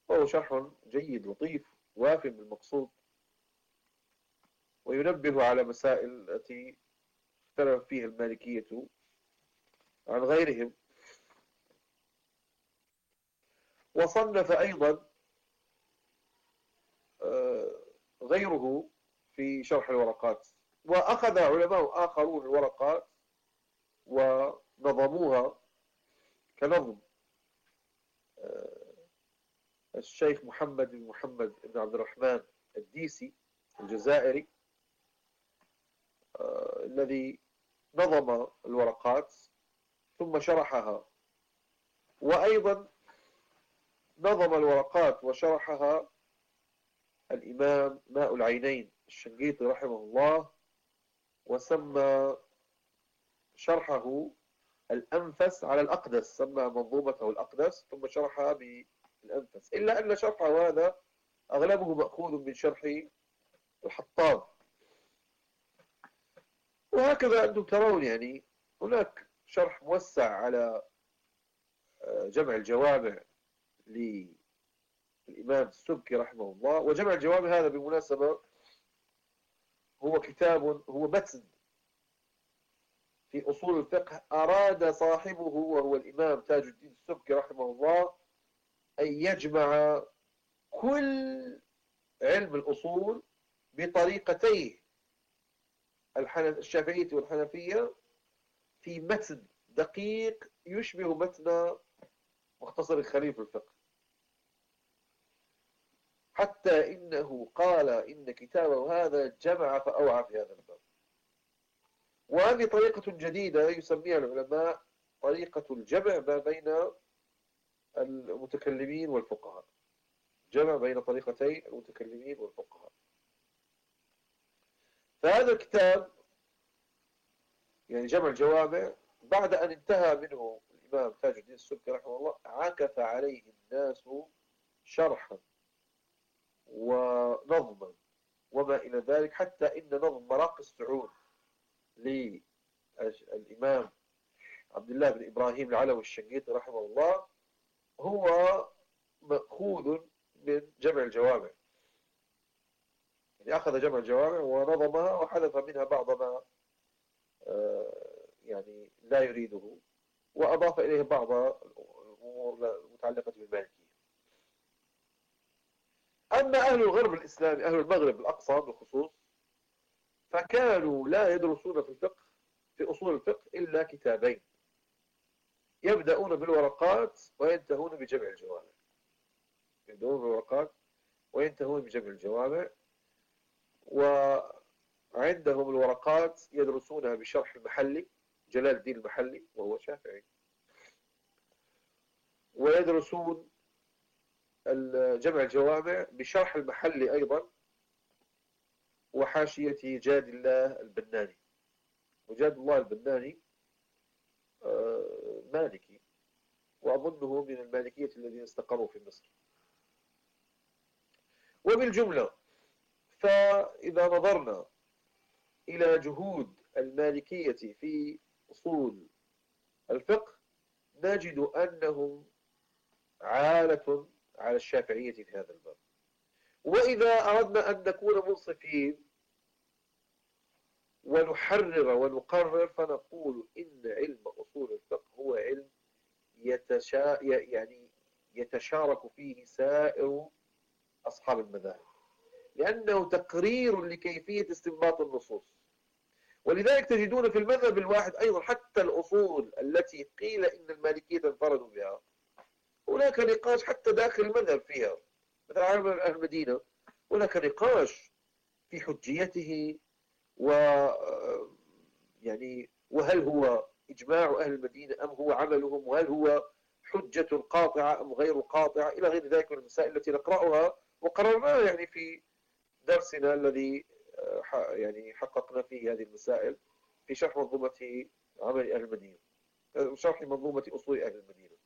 وهو شرح جيد لطيف واف بالمقصود وينبه على مسائل التي اختلف فيها المالكية عن غيرهم. وصنف أيضا آه، غيره في شرح الورقات. وأخذ علماء آخرون الورقات ونظموها كنظم. الشيخ محمد بن محمد بن عبد الرحمن الديسي الجزائري آه، الذي نظم الورقات ثم شرحها. وأيضا نظم الورقات وشرحها الإمام ماء العينين الشنقيطي رحمه الله وسمى شرحه الأنفس على الأقدس سمى منظومته الأقدس ثم شرحها بالأنفس إلا أن شرحه هذا أغلبه مأخوذ من شرح الحطاب وهكذا أنتم ترون يعني هناك شرح موسع على آه، جمع الجوامع للإمام السبكي رحمه الله. وجمع الجوامع هذا بالمناسبة هو كتاب هو متن في أصول الفقه أراد صاحبه وهو الإمام تاج الدين السبكي رحمه الله أن يجمع كل علم الأصول بطريقتيه الشافعية والحنفية في متن دقيق يشبه متن مختصر الخليل في الفقه حتى إنه قال إن كتابه هذا جمع فأوعى في هذا الباب. وهذه طريقة جديدة يسميها العلماء طريقة الجمع ما بين المتكلمين والفقهاء. جمع بين طريقتي المتكلمين والفقهاء. فهذا الكتاب يعني جمع الجوامع بعد أن انتهى منه الإمام تاج الدين السبكي رحمه الله عكف عليه الناس شرحا ونظما وما إلى ذلك حتى إن نظم مراقي السعود للإمام عبد الله بن إبراهيم العلوي الشنقيطي رحمه الله هو مأخوذ من جمع الجوامع. يعني أخذ جمع الجوامع ونظمها وحذف منها بعض ما آه، يعني لا يريده وأضاف إليه بعض الأمور المتعلقة بالمالكية. أما أهل الغرب الإسلامي أهل المغرب الأقصى بالخصوص فكانوا لا يدرسون في الفقه في أصول الفقه إلا كتابين. يبدأون بالورقات وينتهون بجمع الجوامع. يبدأون بالورقات وينتهون بجمع الجوامع. وعندهم الورقات يدرسونها بشرح المحلي جلال الدين المحلي وهو شافعي. ويدرسون جمع الجوامع بشرح المحلي أيضا وحاشية جاد الله البناني. وجاد الله البناني مالكي وأظنه من المالكية الذين استقروا في مصر. وبالجملة فإذا نظرنا إلى جهود المالكية في أصول الفقه نجد أنهم عالة على الشافعية في هذا الباب. وإذا أردنا أن نكون منصفين ونحرر ونقرر فنقول إن علم أصول الفقه هو علم يتشا يعني يتشارك فيه سائر أصحاب المذاهب. لأنه تقرير لكيفية استنباط النصوص. ولذلك تجدون في المذهب الواحد أيضا حتى الأصول التي قيل إن المالكية انفردوا بها هناك نقاش حتى داخل المذهب فيها. مثلا عالم أهل المدينة هناك نقاش في حجيته و يعني وهل هو إجماع أهل المدينة أم هو عملهم؟ وهل هو حجة قاطعة أم غير قاطعة؟ إلى غير ذلك من المسائل التي نقرأها وقررناها يعني في درسنا الذي آه، يعني حققنا فيه هذه المسائل في شرح منظومة عمل أهل المدينة آه، شرح منظومة أصول أهل المدينة.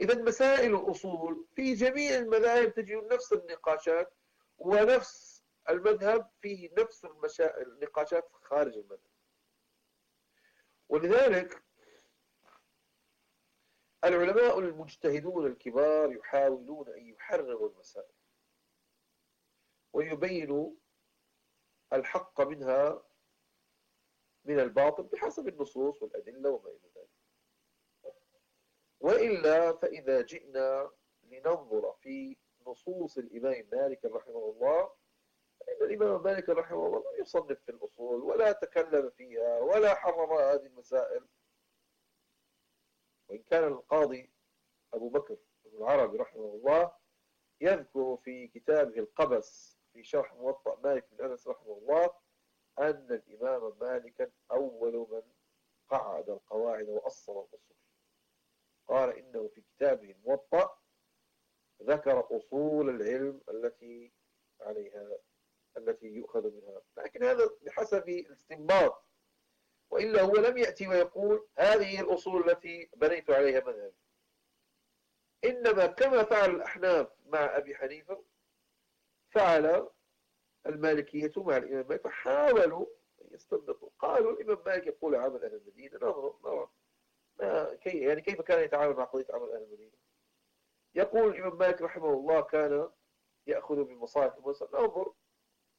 إذا مسائل الأصول في جميع المذاهب تجد نفس النقاشات ونفس المذهب فيه نفس المشا... النقاشات خارج المذهب. ولذلك العلماء المجتهدون الكبار يحاولون أن يحرروا المسائل ويبينوا الحق منها من الباطل بحسب النصوص والأدلة وما إلى ذلك. وإلا فإذا جئنا لننظر في نصوص الإمام مالك رحمه الله الإمام مالك رحمه الله لم يصنف في الأصول ولا تكلم فيها ولا حرم هذه المسائل. وإن كان القاضي أبو بكر بن العربي رحمه الله يذكر في كتابه القبس في شرح موطأ مالك بن أنس رحمه الله أن الإمام مالكا أول من قعد القواعد وأصل الأصول. قال إنه في كتابه الموطأ ذكر أصول العلم التي عليها التي يؤخذ منها. لكن هذا بحسب الاستنباط. وإلا هو لم يأتي ويقول هذه الأصول التي بنيت عليها مذهبي. إنما كما فعل الأحناف مع أبي حنيفة فعل المالكية مع الإمام مالك فحاولوا يستنبطوا. قالوا الإمام مالك يقول عمل أهل المدينة. نظر نظر. كي يعني كيف كان يتعامل مع قضية عمل أهل المدينة؟ يقول الإمام مالك رحمه الله كان يأخذ بمصالح المرسل ننظر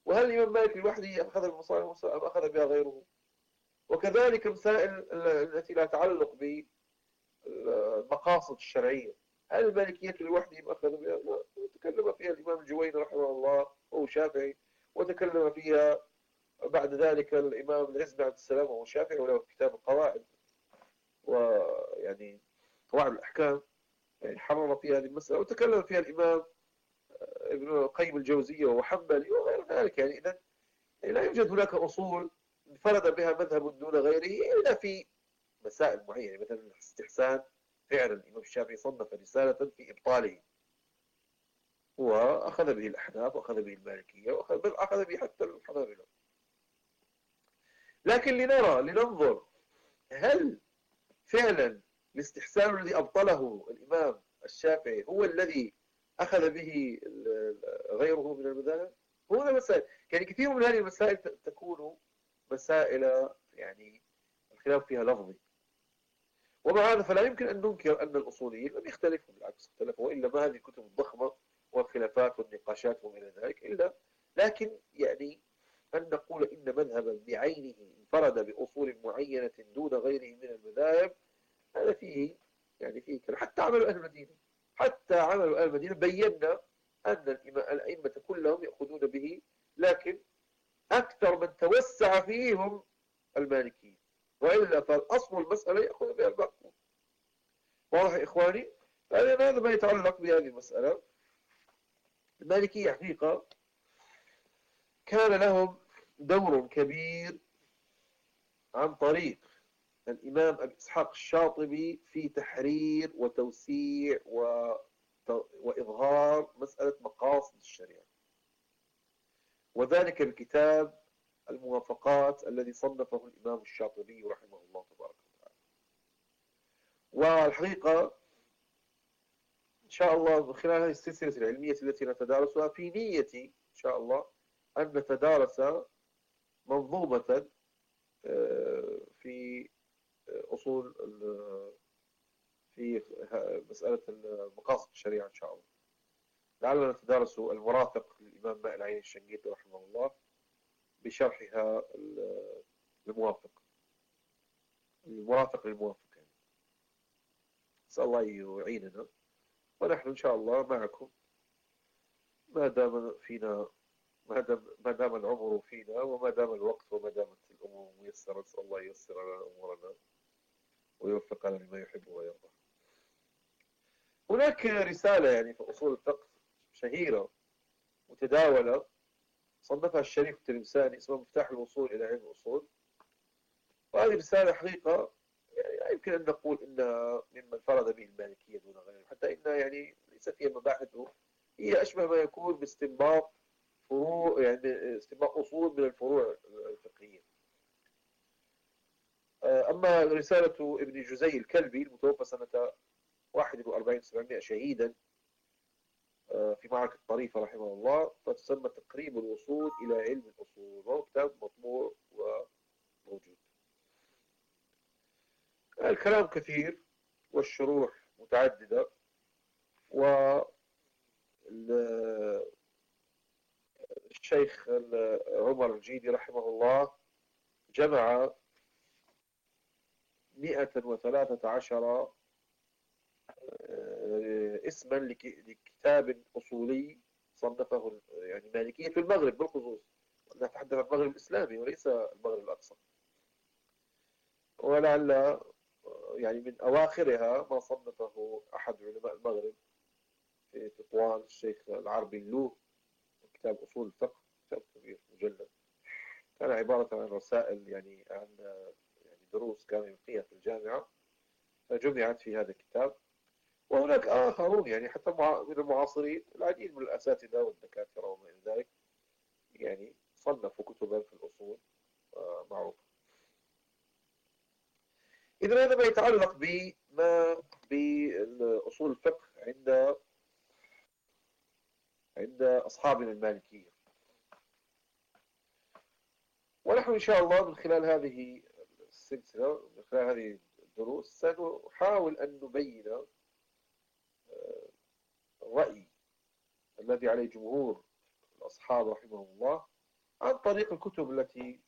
وهل الإمام مالك لوحده أخذ بمصالح أم أخذ بها غيره؟ وكذلك المسائل التي لا تعلق بالمقاصد الشرعية. هل المالكية لوحدهم أخذوا بها؟ لا. فيها الإمام الجويني رحمه الله وهو شافعي وتكلم فيها بعد ذلك الإمام العز عبد السلام وهو شافعي وله كتاب القواعد. ويعني قواعد الأحكام. يعني حرر فيها هذه المسألة. وتكلم فيها الإمام ابن القيم الجوزية وهو حنبلي وغير ذلك. يعني إذا لا يوجد هناك أصول انفرد بها مذهب دون غيره إلا في مسائل معينة مثلا الاستحسان فعلا الإمام الشافعي صنف رسالة في إبطاله. وأخذ به الأحناف وأخذ به المالكية وأخذ به حتى الحنابلة. لكن لنرى لننظر هل فعلا الاستحسان الذي أبطله الإمام الشافعي هو الذي أخذ به غيره من المذاهب. هو المسائل يعني كثير من هذه المسائل تكون مسائل يعني الخلاف فيها لفظي. ومع هذا فلا يمكن أن ننكر أن الأصوليين لم يختلفوا بالعكس اختلفوا وإلا ما هذه الكتب الضخمة والخلافات والنقاشات وغير ذلك إلا. لكن يعني أن نقول إن مذهبا بعينه انفرد بأصول معينة دون غيره من المذاهب هذا فيه يعني فيه حتى عمل أهل المدينة. حتى عمل أهل المدينة بينا أن الأئمة كلهم يأخذون به لكن أكثر من توسع فيهم المالكيين وإلا فالأصل المسألة يأخذ بها الباقون واضح يا إخواني؟ هذا ما يتعلق بهذه المسألة. المالكية حقيقة كان لهم دور كبير عن طريق الإمام أبي إسحاق الشاطبي في تحرير وتوسيع و... وإظهار مسألة مقاصد الشريعة. وذلك بكتاب الموافقات الذي صنفه الإمام الشاطبي رحمه الله تبارك وتعالى. والحقيقة إن شاء الله من خلال هذه السلسلة العلمية التي نتدارسها في نيتي إن شاء الله أن نتدارس منظومة آه، في أصول في مسألة مقاصد الشريعة إن شاء الله. لعلنا نتدارس المرافق للإمام ماء العين الشنقيطي رحمه الله بشرحها الموافق. المرافق للموافق يعني. نسأل الله يعيننا. ونحن إن شاء الله معكم. ما دام فينا ما دام, ما دام العمر فينا وما دام الوقت وما دامت الأمور ميسرة نسأل الله ييسر لنا أمورنا. ويوفقنا لما يحب ويرضى هناك رسالة يعني في أصول الفقه شهيرة متداولة صنفها الشريف التلمساني اسمها مفتاح الوصول إلى علم الأصول. وهذه رسالة حقيقة يعني يمكن أن نقول إنها ممن فرض به المالكية دون غيره حتى إنها يعني ليس فيها مباحثه هي أشبه ما يكون باستنباط فروع يعني استنباط أصول من الفروع الفقهية. أما رسالة ابن جزي الكلبي المتوفى سنة 41 700 شهيدا آه، في معركة طريفة رحمه الله فتسمى تقريب الوصول إلى علم الأصول وهو كتاب مطبوع وموجود. الكلام كثير والشروح متعددة و الشيخ عمر الجيدي رحمه الله جمع مئة وثلاثة عشر آه، اسما لكتاب أصولي صنفه يعني مالكية في المغرب بالخصوص. نتحدث عن المغرب الإسلامي وليس المغرب الأقصى. ولعل يعني من أواخرها ما صنفه أحد علماء المغرب في تطوان الشيخ العربي اللو كتاب أصول الفقه كتاب كبير مجلد. كان عبارة عن رسائل يعني عن دروس كان يلقيها في الجامعة فجمعت في هذا الكتاب. وهناك آخرون يعني حتى من المعاصرين العديد من الأساتذة والدكاترة وما إلى ذلك يعني صنفوا كتبا في الأصول آه، معروفة. إذا هذا ما يتعلق بما بأصول الفقه عند عند أصحابنا المالكية. ونحن إن شاء الله من خلال هذه السلسلة من خلال هذه الدروس سنحاول أن نبين آه، الرأي الذي عليه جمهور الأصحاب رحمهم الله عن طريق الكتب التي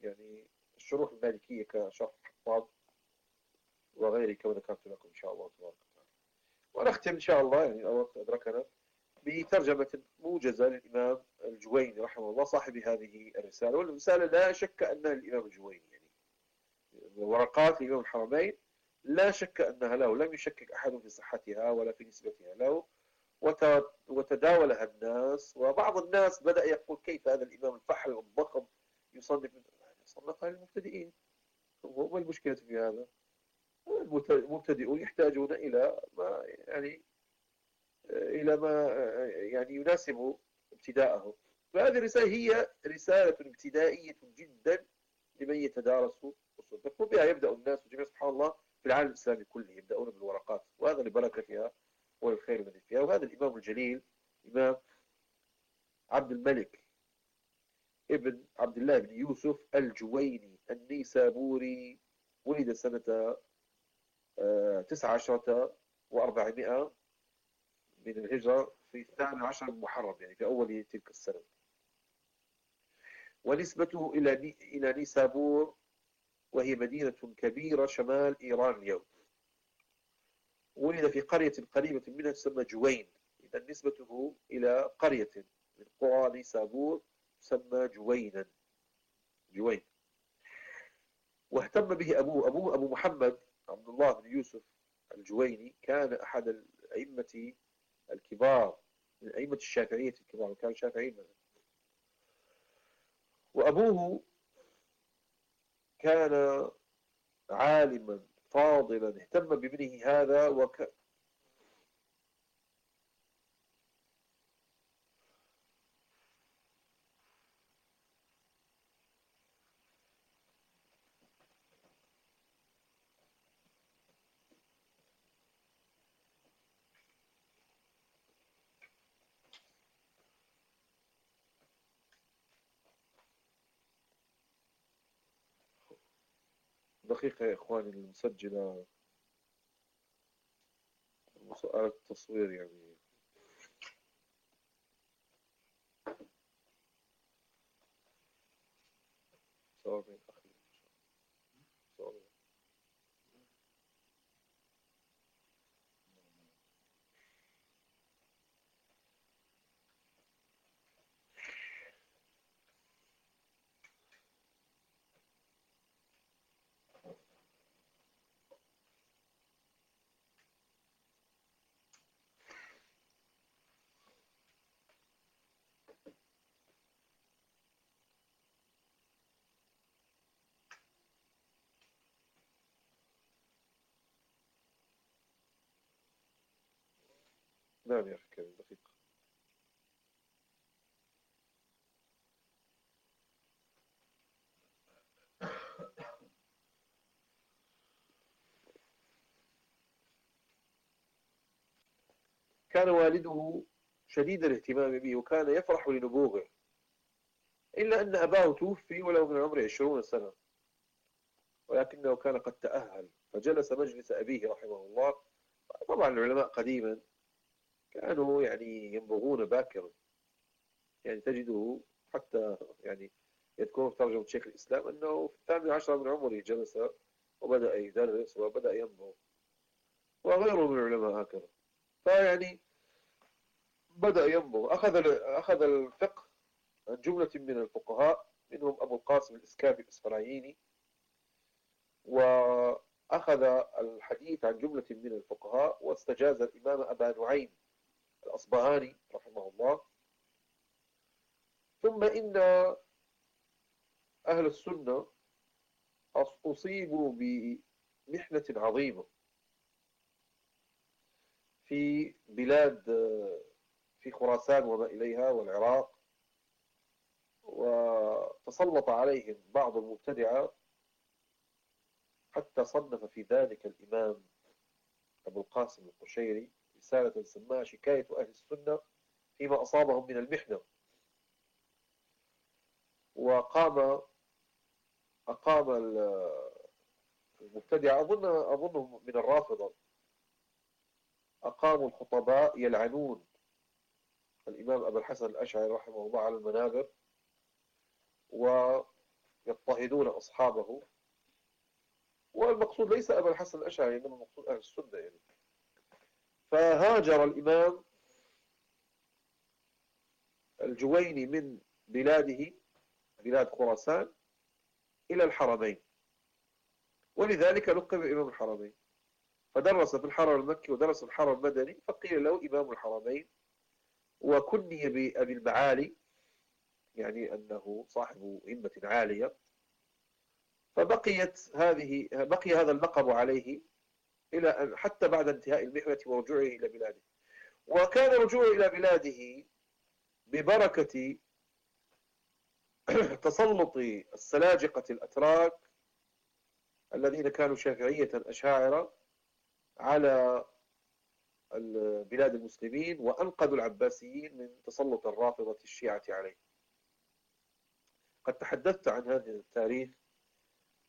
يعني الشروح المالكية كشرح حفاظ وغيره كما ذكرت لكم إن شاء الله تبارك وتعالى. ونختم إن شاء الله يعني الوقت أدركنا بترجمة موجزة للإمام الجويني رحمه الله صاحب هذه الرسالة. والرسالة لا شك أنها للإمام الجويني يعني ورقات الإمام الحرمين لا شك أنها له لم يشكك أحد في صحتها ولا في نسبتها له. وتداولها الناس وبعض الناس بدأ يقول كيف هذا الإمام الفحل الضخم يصنف صنفها للمبتدئين وما المشكلة في هذا؟ المبتدئون يحتاجون إلى ما يعني إلى ما يعني يناسب ابتداءه فهذه الرسالة هي رسالة ابتدائية جدا لمن يتدارس أصول الفقه وبها يبدأ الناس وجميع سبحان الله في العالم الإسلامي كله يبدأون بالورقات. وهذا لبركتها وللخير الذي فيها. وهذا الإمام الجليل إمام عبد الملك ابن عبد الله بن يوسف الجويني النيسابوري ولد سنة آه، تسعة عشرة وأربعمائة من الهجرة في الثامن عشر محرم يعني في أول تلك السنة. ونسبته إلى إلى نيسابور وهي مدينة كبيرة شمال إيران اليوم. ولد في قرية قريبة منها تسمى جوين. إذا نسبته إلى قرية من قرى نيسابور تسمى جوينا. جوين. واهتم به أبوه أبوه أبو محمد عبد الله بن يوسف الجويني. كان أحد الأئمة الكبار من أئمة الشافعية الكبار. كان شافعي مثلا وأبوه كان عالما فاضلا اهتم بابنه هذا وك دقيقة يا إخواني المسجلة. سؤال التصوير يعني. ثواني نعم يا أخي دقيقة كان والده شديد الاهتمام به وكان يفرح لنبوغه. إلا أن أباه توفي وله من العمر عشرون سنة. ولكنه كان قد تأهل فجلس مجلس أبيه رحمه الله. طبعا العلماء قديما كانوا يعني ينبغون باكرا يعني تجده حتى يعني يذكرون في ترجمة شيخ الإسلام أنه في الثامن عشر من عمره جلس وبدأ يدرس وبدأ ينبغ وغيره من العلماء هكذا. فيعني بدأ ينبغ أخذ أخذ الفقه عن جملة من الفقهاء منهم أبو القاسم الإسكافي الإسفرايني وأخذ الحديث عن جملة من الفقهاء واستجاز الإمام أبا نعيم. الأصبهاني رحمه الله. ثم إن أهل السنة أصيبوا بمحنة عظيمة في بلاد في خراسان وما إليها والعراق وتسلط عليهم بعض المبتدعة حتى صنف في ذلك الإمام أبو القاسم القشيري. رسالة سماها شكاية أهل السنة فيما أصابهم من المحنة. وقام أقام المبتدع أظن أظن من الرافضة. أقاموا الخطباء يلعنون الإمام أبو الحسن الأشعري رحمه الله على المنابر ويضطهدون أصحابه. والمقصود ليس أبو الحسن الأشعري إنما المقصود أهل السنة يعني. فهاجر الإمام الجويني من بلاده بلاد خراسان إلى الحرمين. ولذلك لقب إمام الحرمين. فدرس في الحرم المكي ودرس في الحرم المدني فقيل له إمام الحرمين. وكني بأبي المعالي يعني أنه صاحب همة عالية. فبقيت هذه بقي هذا اللقب عليه إلى أن حتى بعد انتهاء المحنة ورجوعه إلى بلاده. وكان رجوعه إلى بلاده ببركة تسلط السلاجقة الأتراك الذين كانوا شافعية أشاعرة على بلاد المسلمين وأنقذوا العباسيين من تسلط الرافضة الشيعة عليه. قد تحدثت عن هذا التاريخ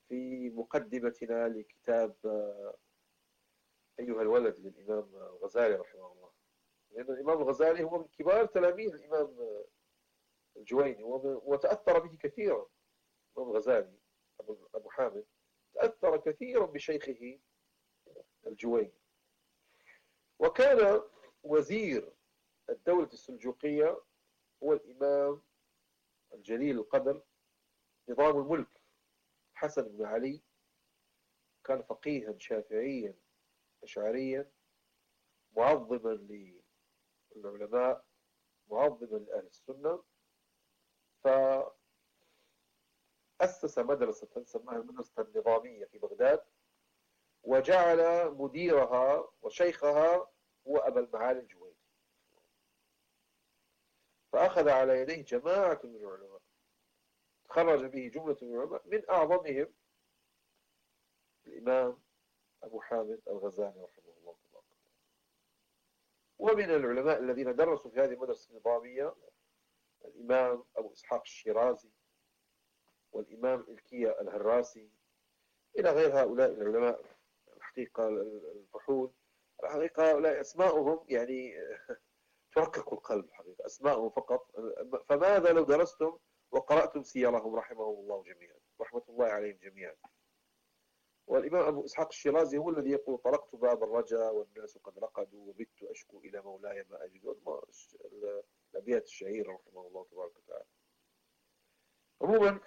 في مقدمتنا لكتاب أيها الولد للإمام الغزالي رحمه الله. لأن الإمام الغزالي هو من كبار تلاميذ الإمام الجويني وتأثر به كثيرا. الإمام الغزالي أبو حامد تأثر كثيرا بشيخه الجويني. وكان وزير الدولة السلجوقية هو الإمام الجليل القدر نظام الملك حسن بن علي كان فقيها شافعيا أشعريا معظما للعلماء معظما لأهل السنة. فأسس مدرسة سماها المدرسة النظامية في بغداد وجعل مديرها وشيخها هو أبا المعالي الجويني. فأخذ على يديه جماعة من العلماء. خرج به جملة من العلماء من أعظمهم الإمام أبو حامد الغزالي رحمه الله تبارك ومن العلماء الذين درسوا في هذه المدرسة النظامية الإمام أبو إسحاق الشيرازي والإمام إلكية الهراسي إلى غير هؤلاء العلماء الحقيقة الفحول. الحقيقة هؤلاء أسماؤهم يعني ترقق القلب الحقيقة أسماؤهم فقط. فماذا لو درستم وقرأتم سيرهم رحمهم الله جميعا؟ رحمة الله عليهم جميعا. والإمام أبو إسحاق الشيرازي هو الذي يقول طرقت باب الرجاء والناس قد رقدوا وبت أشكو إلى مولاي ما أجد. الأبيات الشهيرة رحمه الله تبارك وتعالى. عموما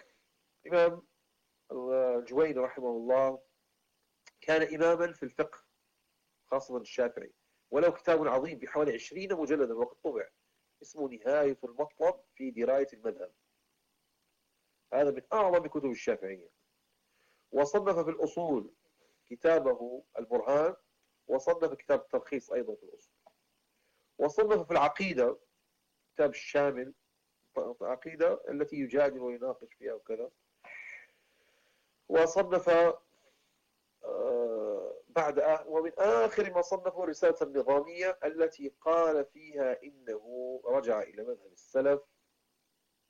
الإمام الجويني رحمه الله كان إماما في الفقه خاصة الشافعي. وله كتاب عظيم بحوالي عشرين مجلدا وقد طبع. اسمه نهاية المطلب في دراية المذهب. هذا من أعظم كتب الشافعية. وصنف في الأصول كتابه البرهان وصنف كتاب التلخيص أيضا في الأصول. وصنف في العقيدة كتاب الشامل العقيدة التي يجادل ويناقش فيها وكذا. وصنف آه، بعد ومن آخر ما صنفه رسالة النظامية التي قال فيها إنه رجع إلى مذهب السلف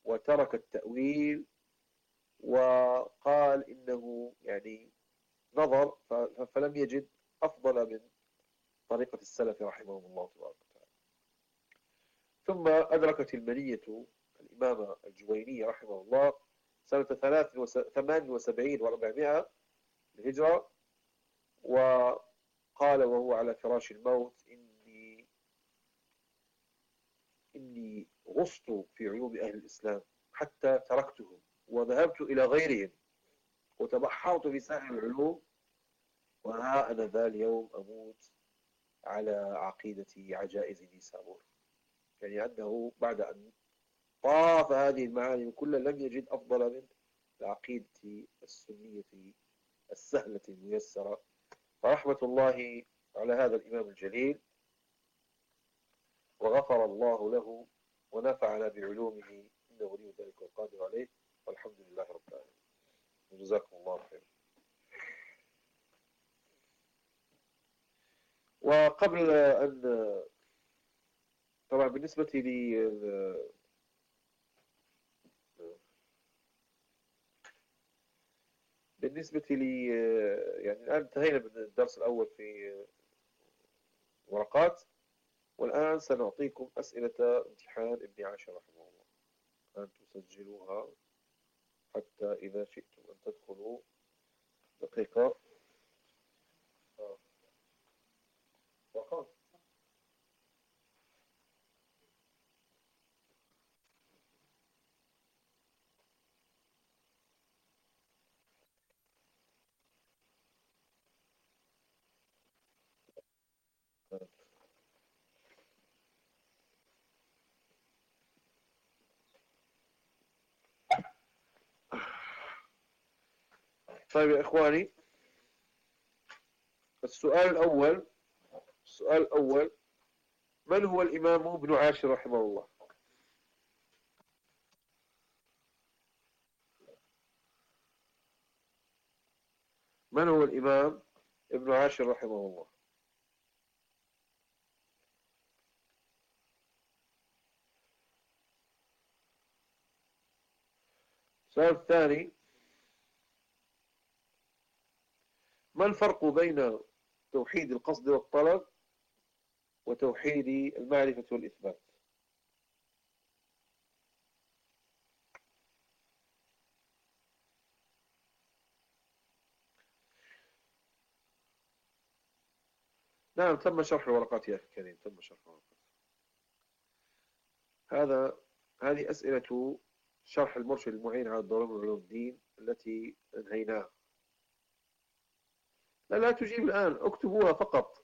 وترك التأويل وقال إنه يعني نظر فلم يجد أفضل من طريقة السلف رحمهم الله تبارك وتعالى. ثم أدركت المنية الإمام الجويني رحمه الله سنة 78 و400 الهجرة وقال وهو على فراش الموت إني إني غصت في علوم أهل الإسلام حتى تركتهم. وذهبت إلى غيرهم وتبحرت في سائر العلوم وها أنا ذا اليوم أموت على عقيدة عجائز نيسابور يعني أنه بعد أن طاف هذه المعاني كلها لم يجد أفضل من العقيدة السنية السهلة الميسرة. فرحمة الله على هذا الإمام الجليل. وغفر الله له ونفعنا بعلومه. إنه ولي ذلك والقادر عليه. والحمد لله رب العالمين. جزاكم الله خير وقبل أن طبعا بالنسبة لي بالنسبة لي يعني الآن انتهينا من الدرس الأول في ورقات والآن سنعطيكم أسئلة امتحان ابن عاشر رحمه الله. أن تسجلوها حتى إذا شئتم أن تدخلوا دقيقة. ورقات طيب يا إخواني السؤال الأول السؤال الأول من هو الإمام ابن عاشر رحمه الله؟ من هو الإمام ابن عاشر رحمه الله؟ السؤال الثاني ما الفرق بين توحيد القصد والطلب وتوحيد المعرفة والإثبات؟ نعم تم شرح الورقات يا أخي الكريم تم شرح الورقات. هذا هذه أسئلة شرح المرشد المعين على الدورة من علوم الدين التي انهيناها لا لا تجيب الآن اكتبوها فقط.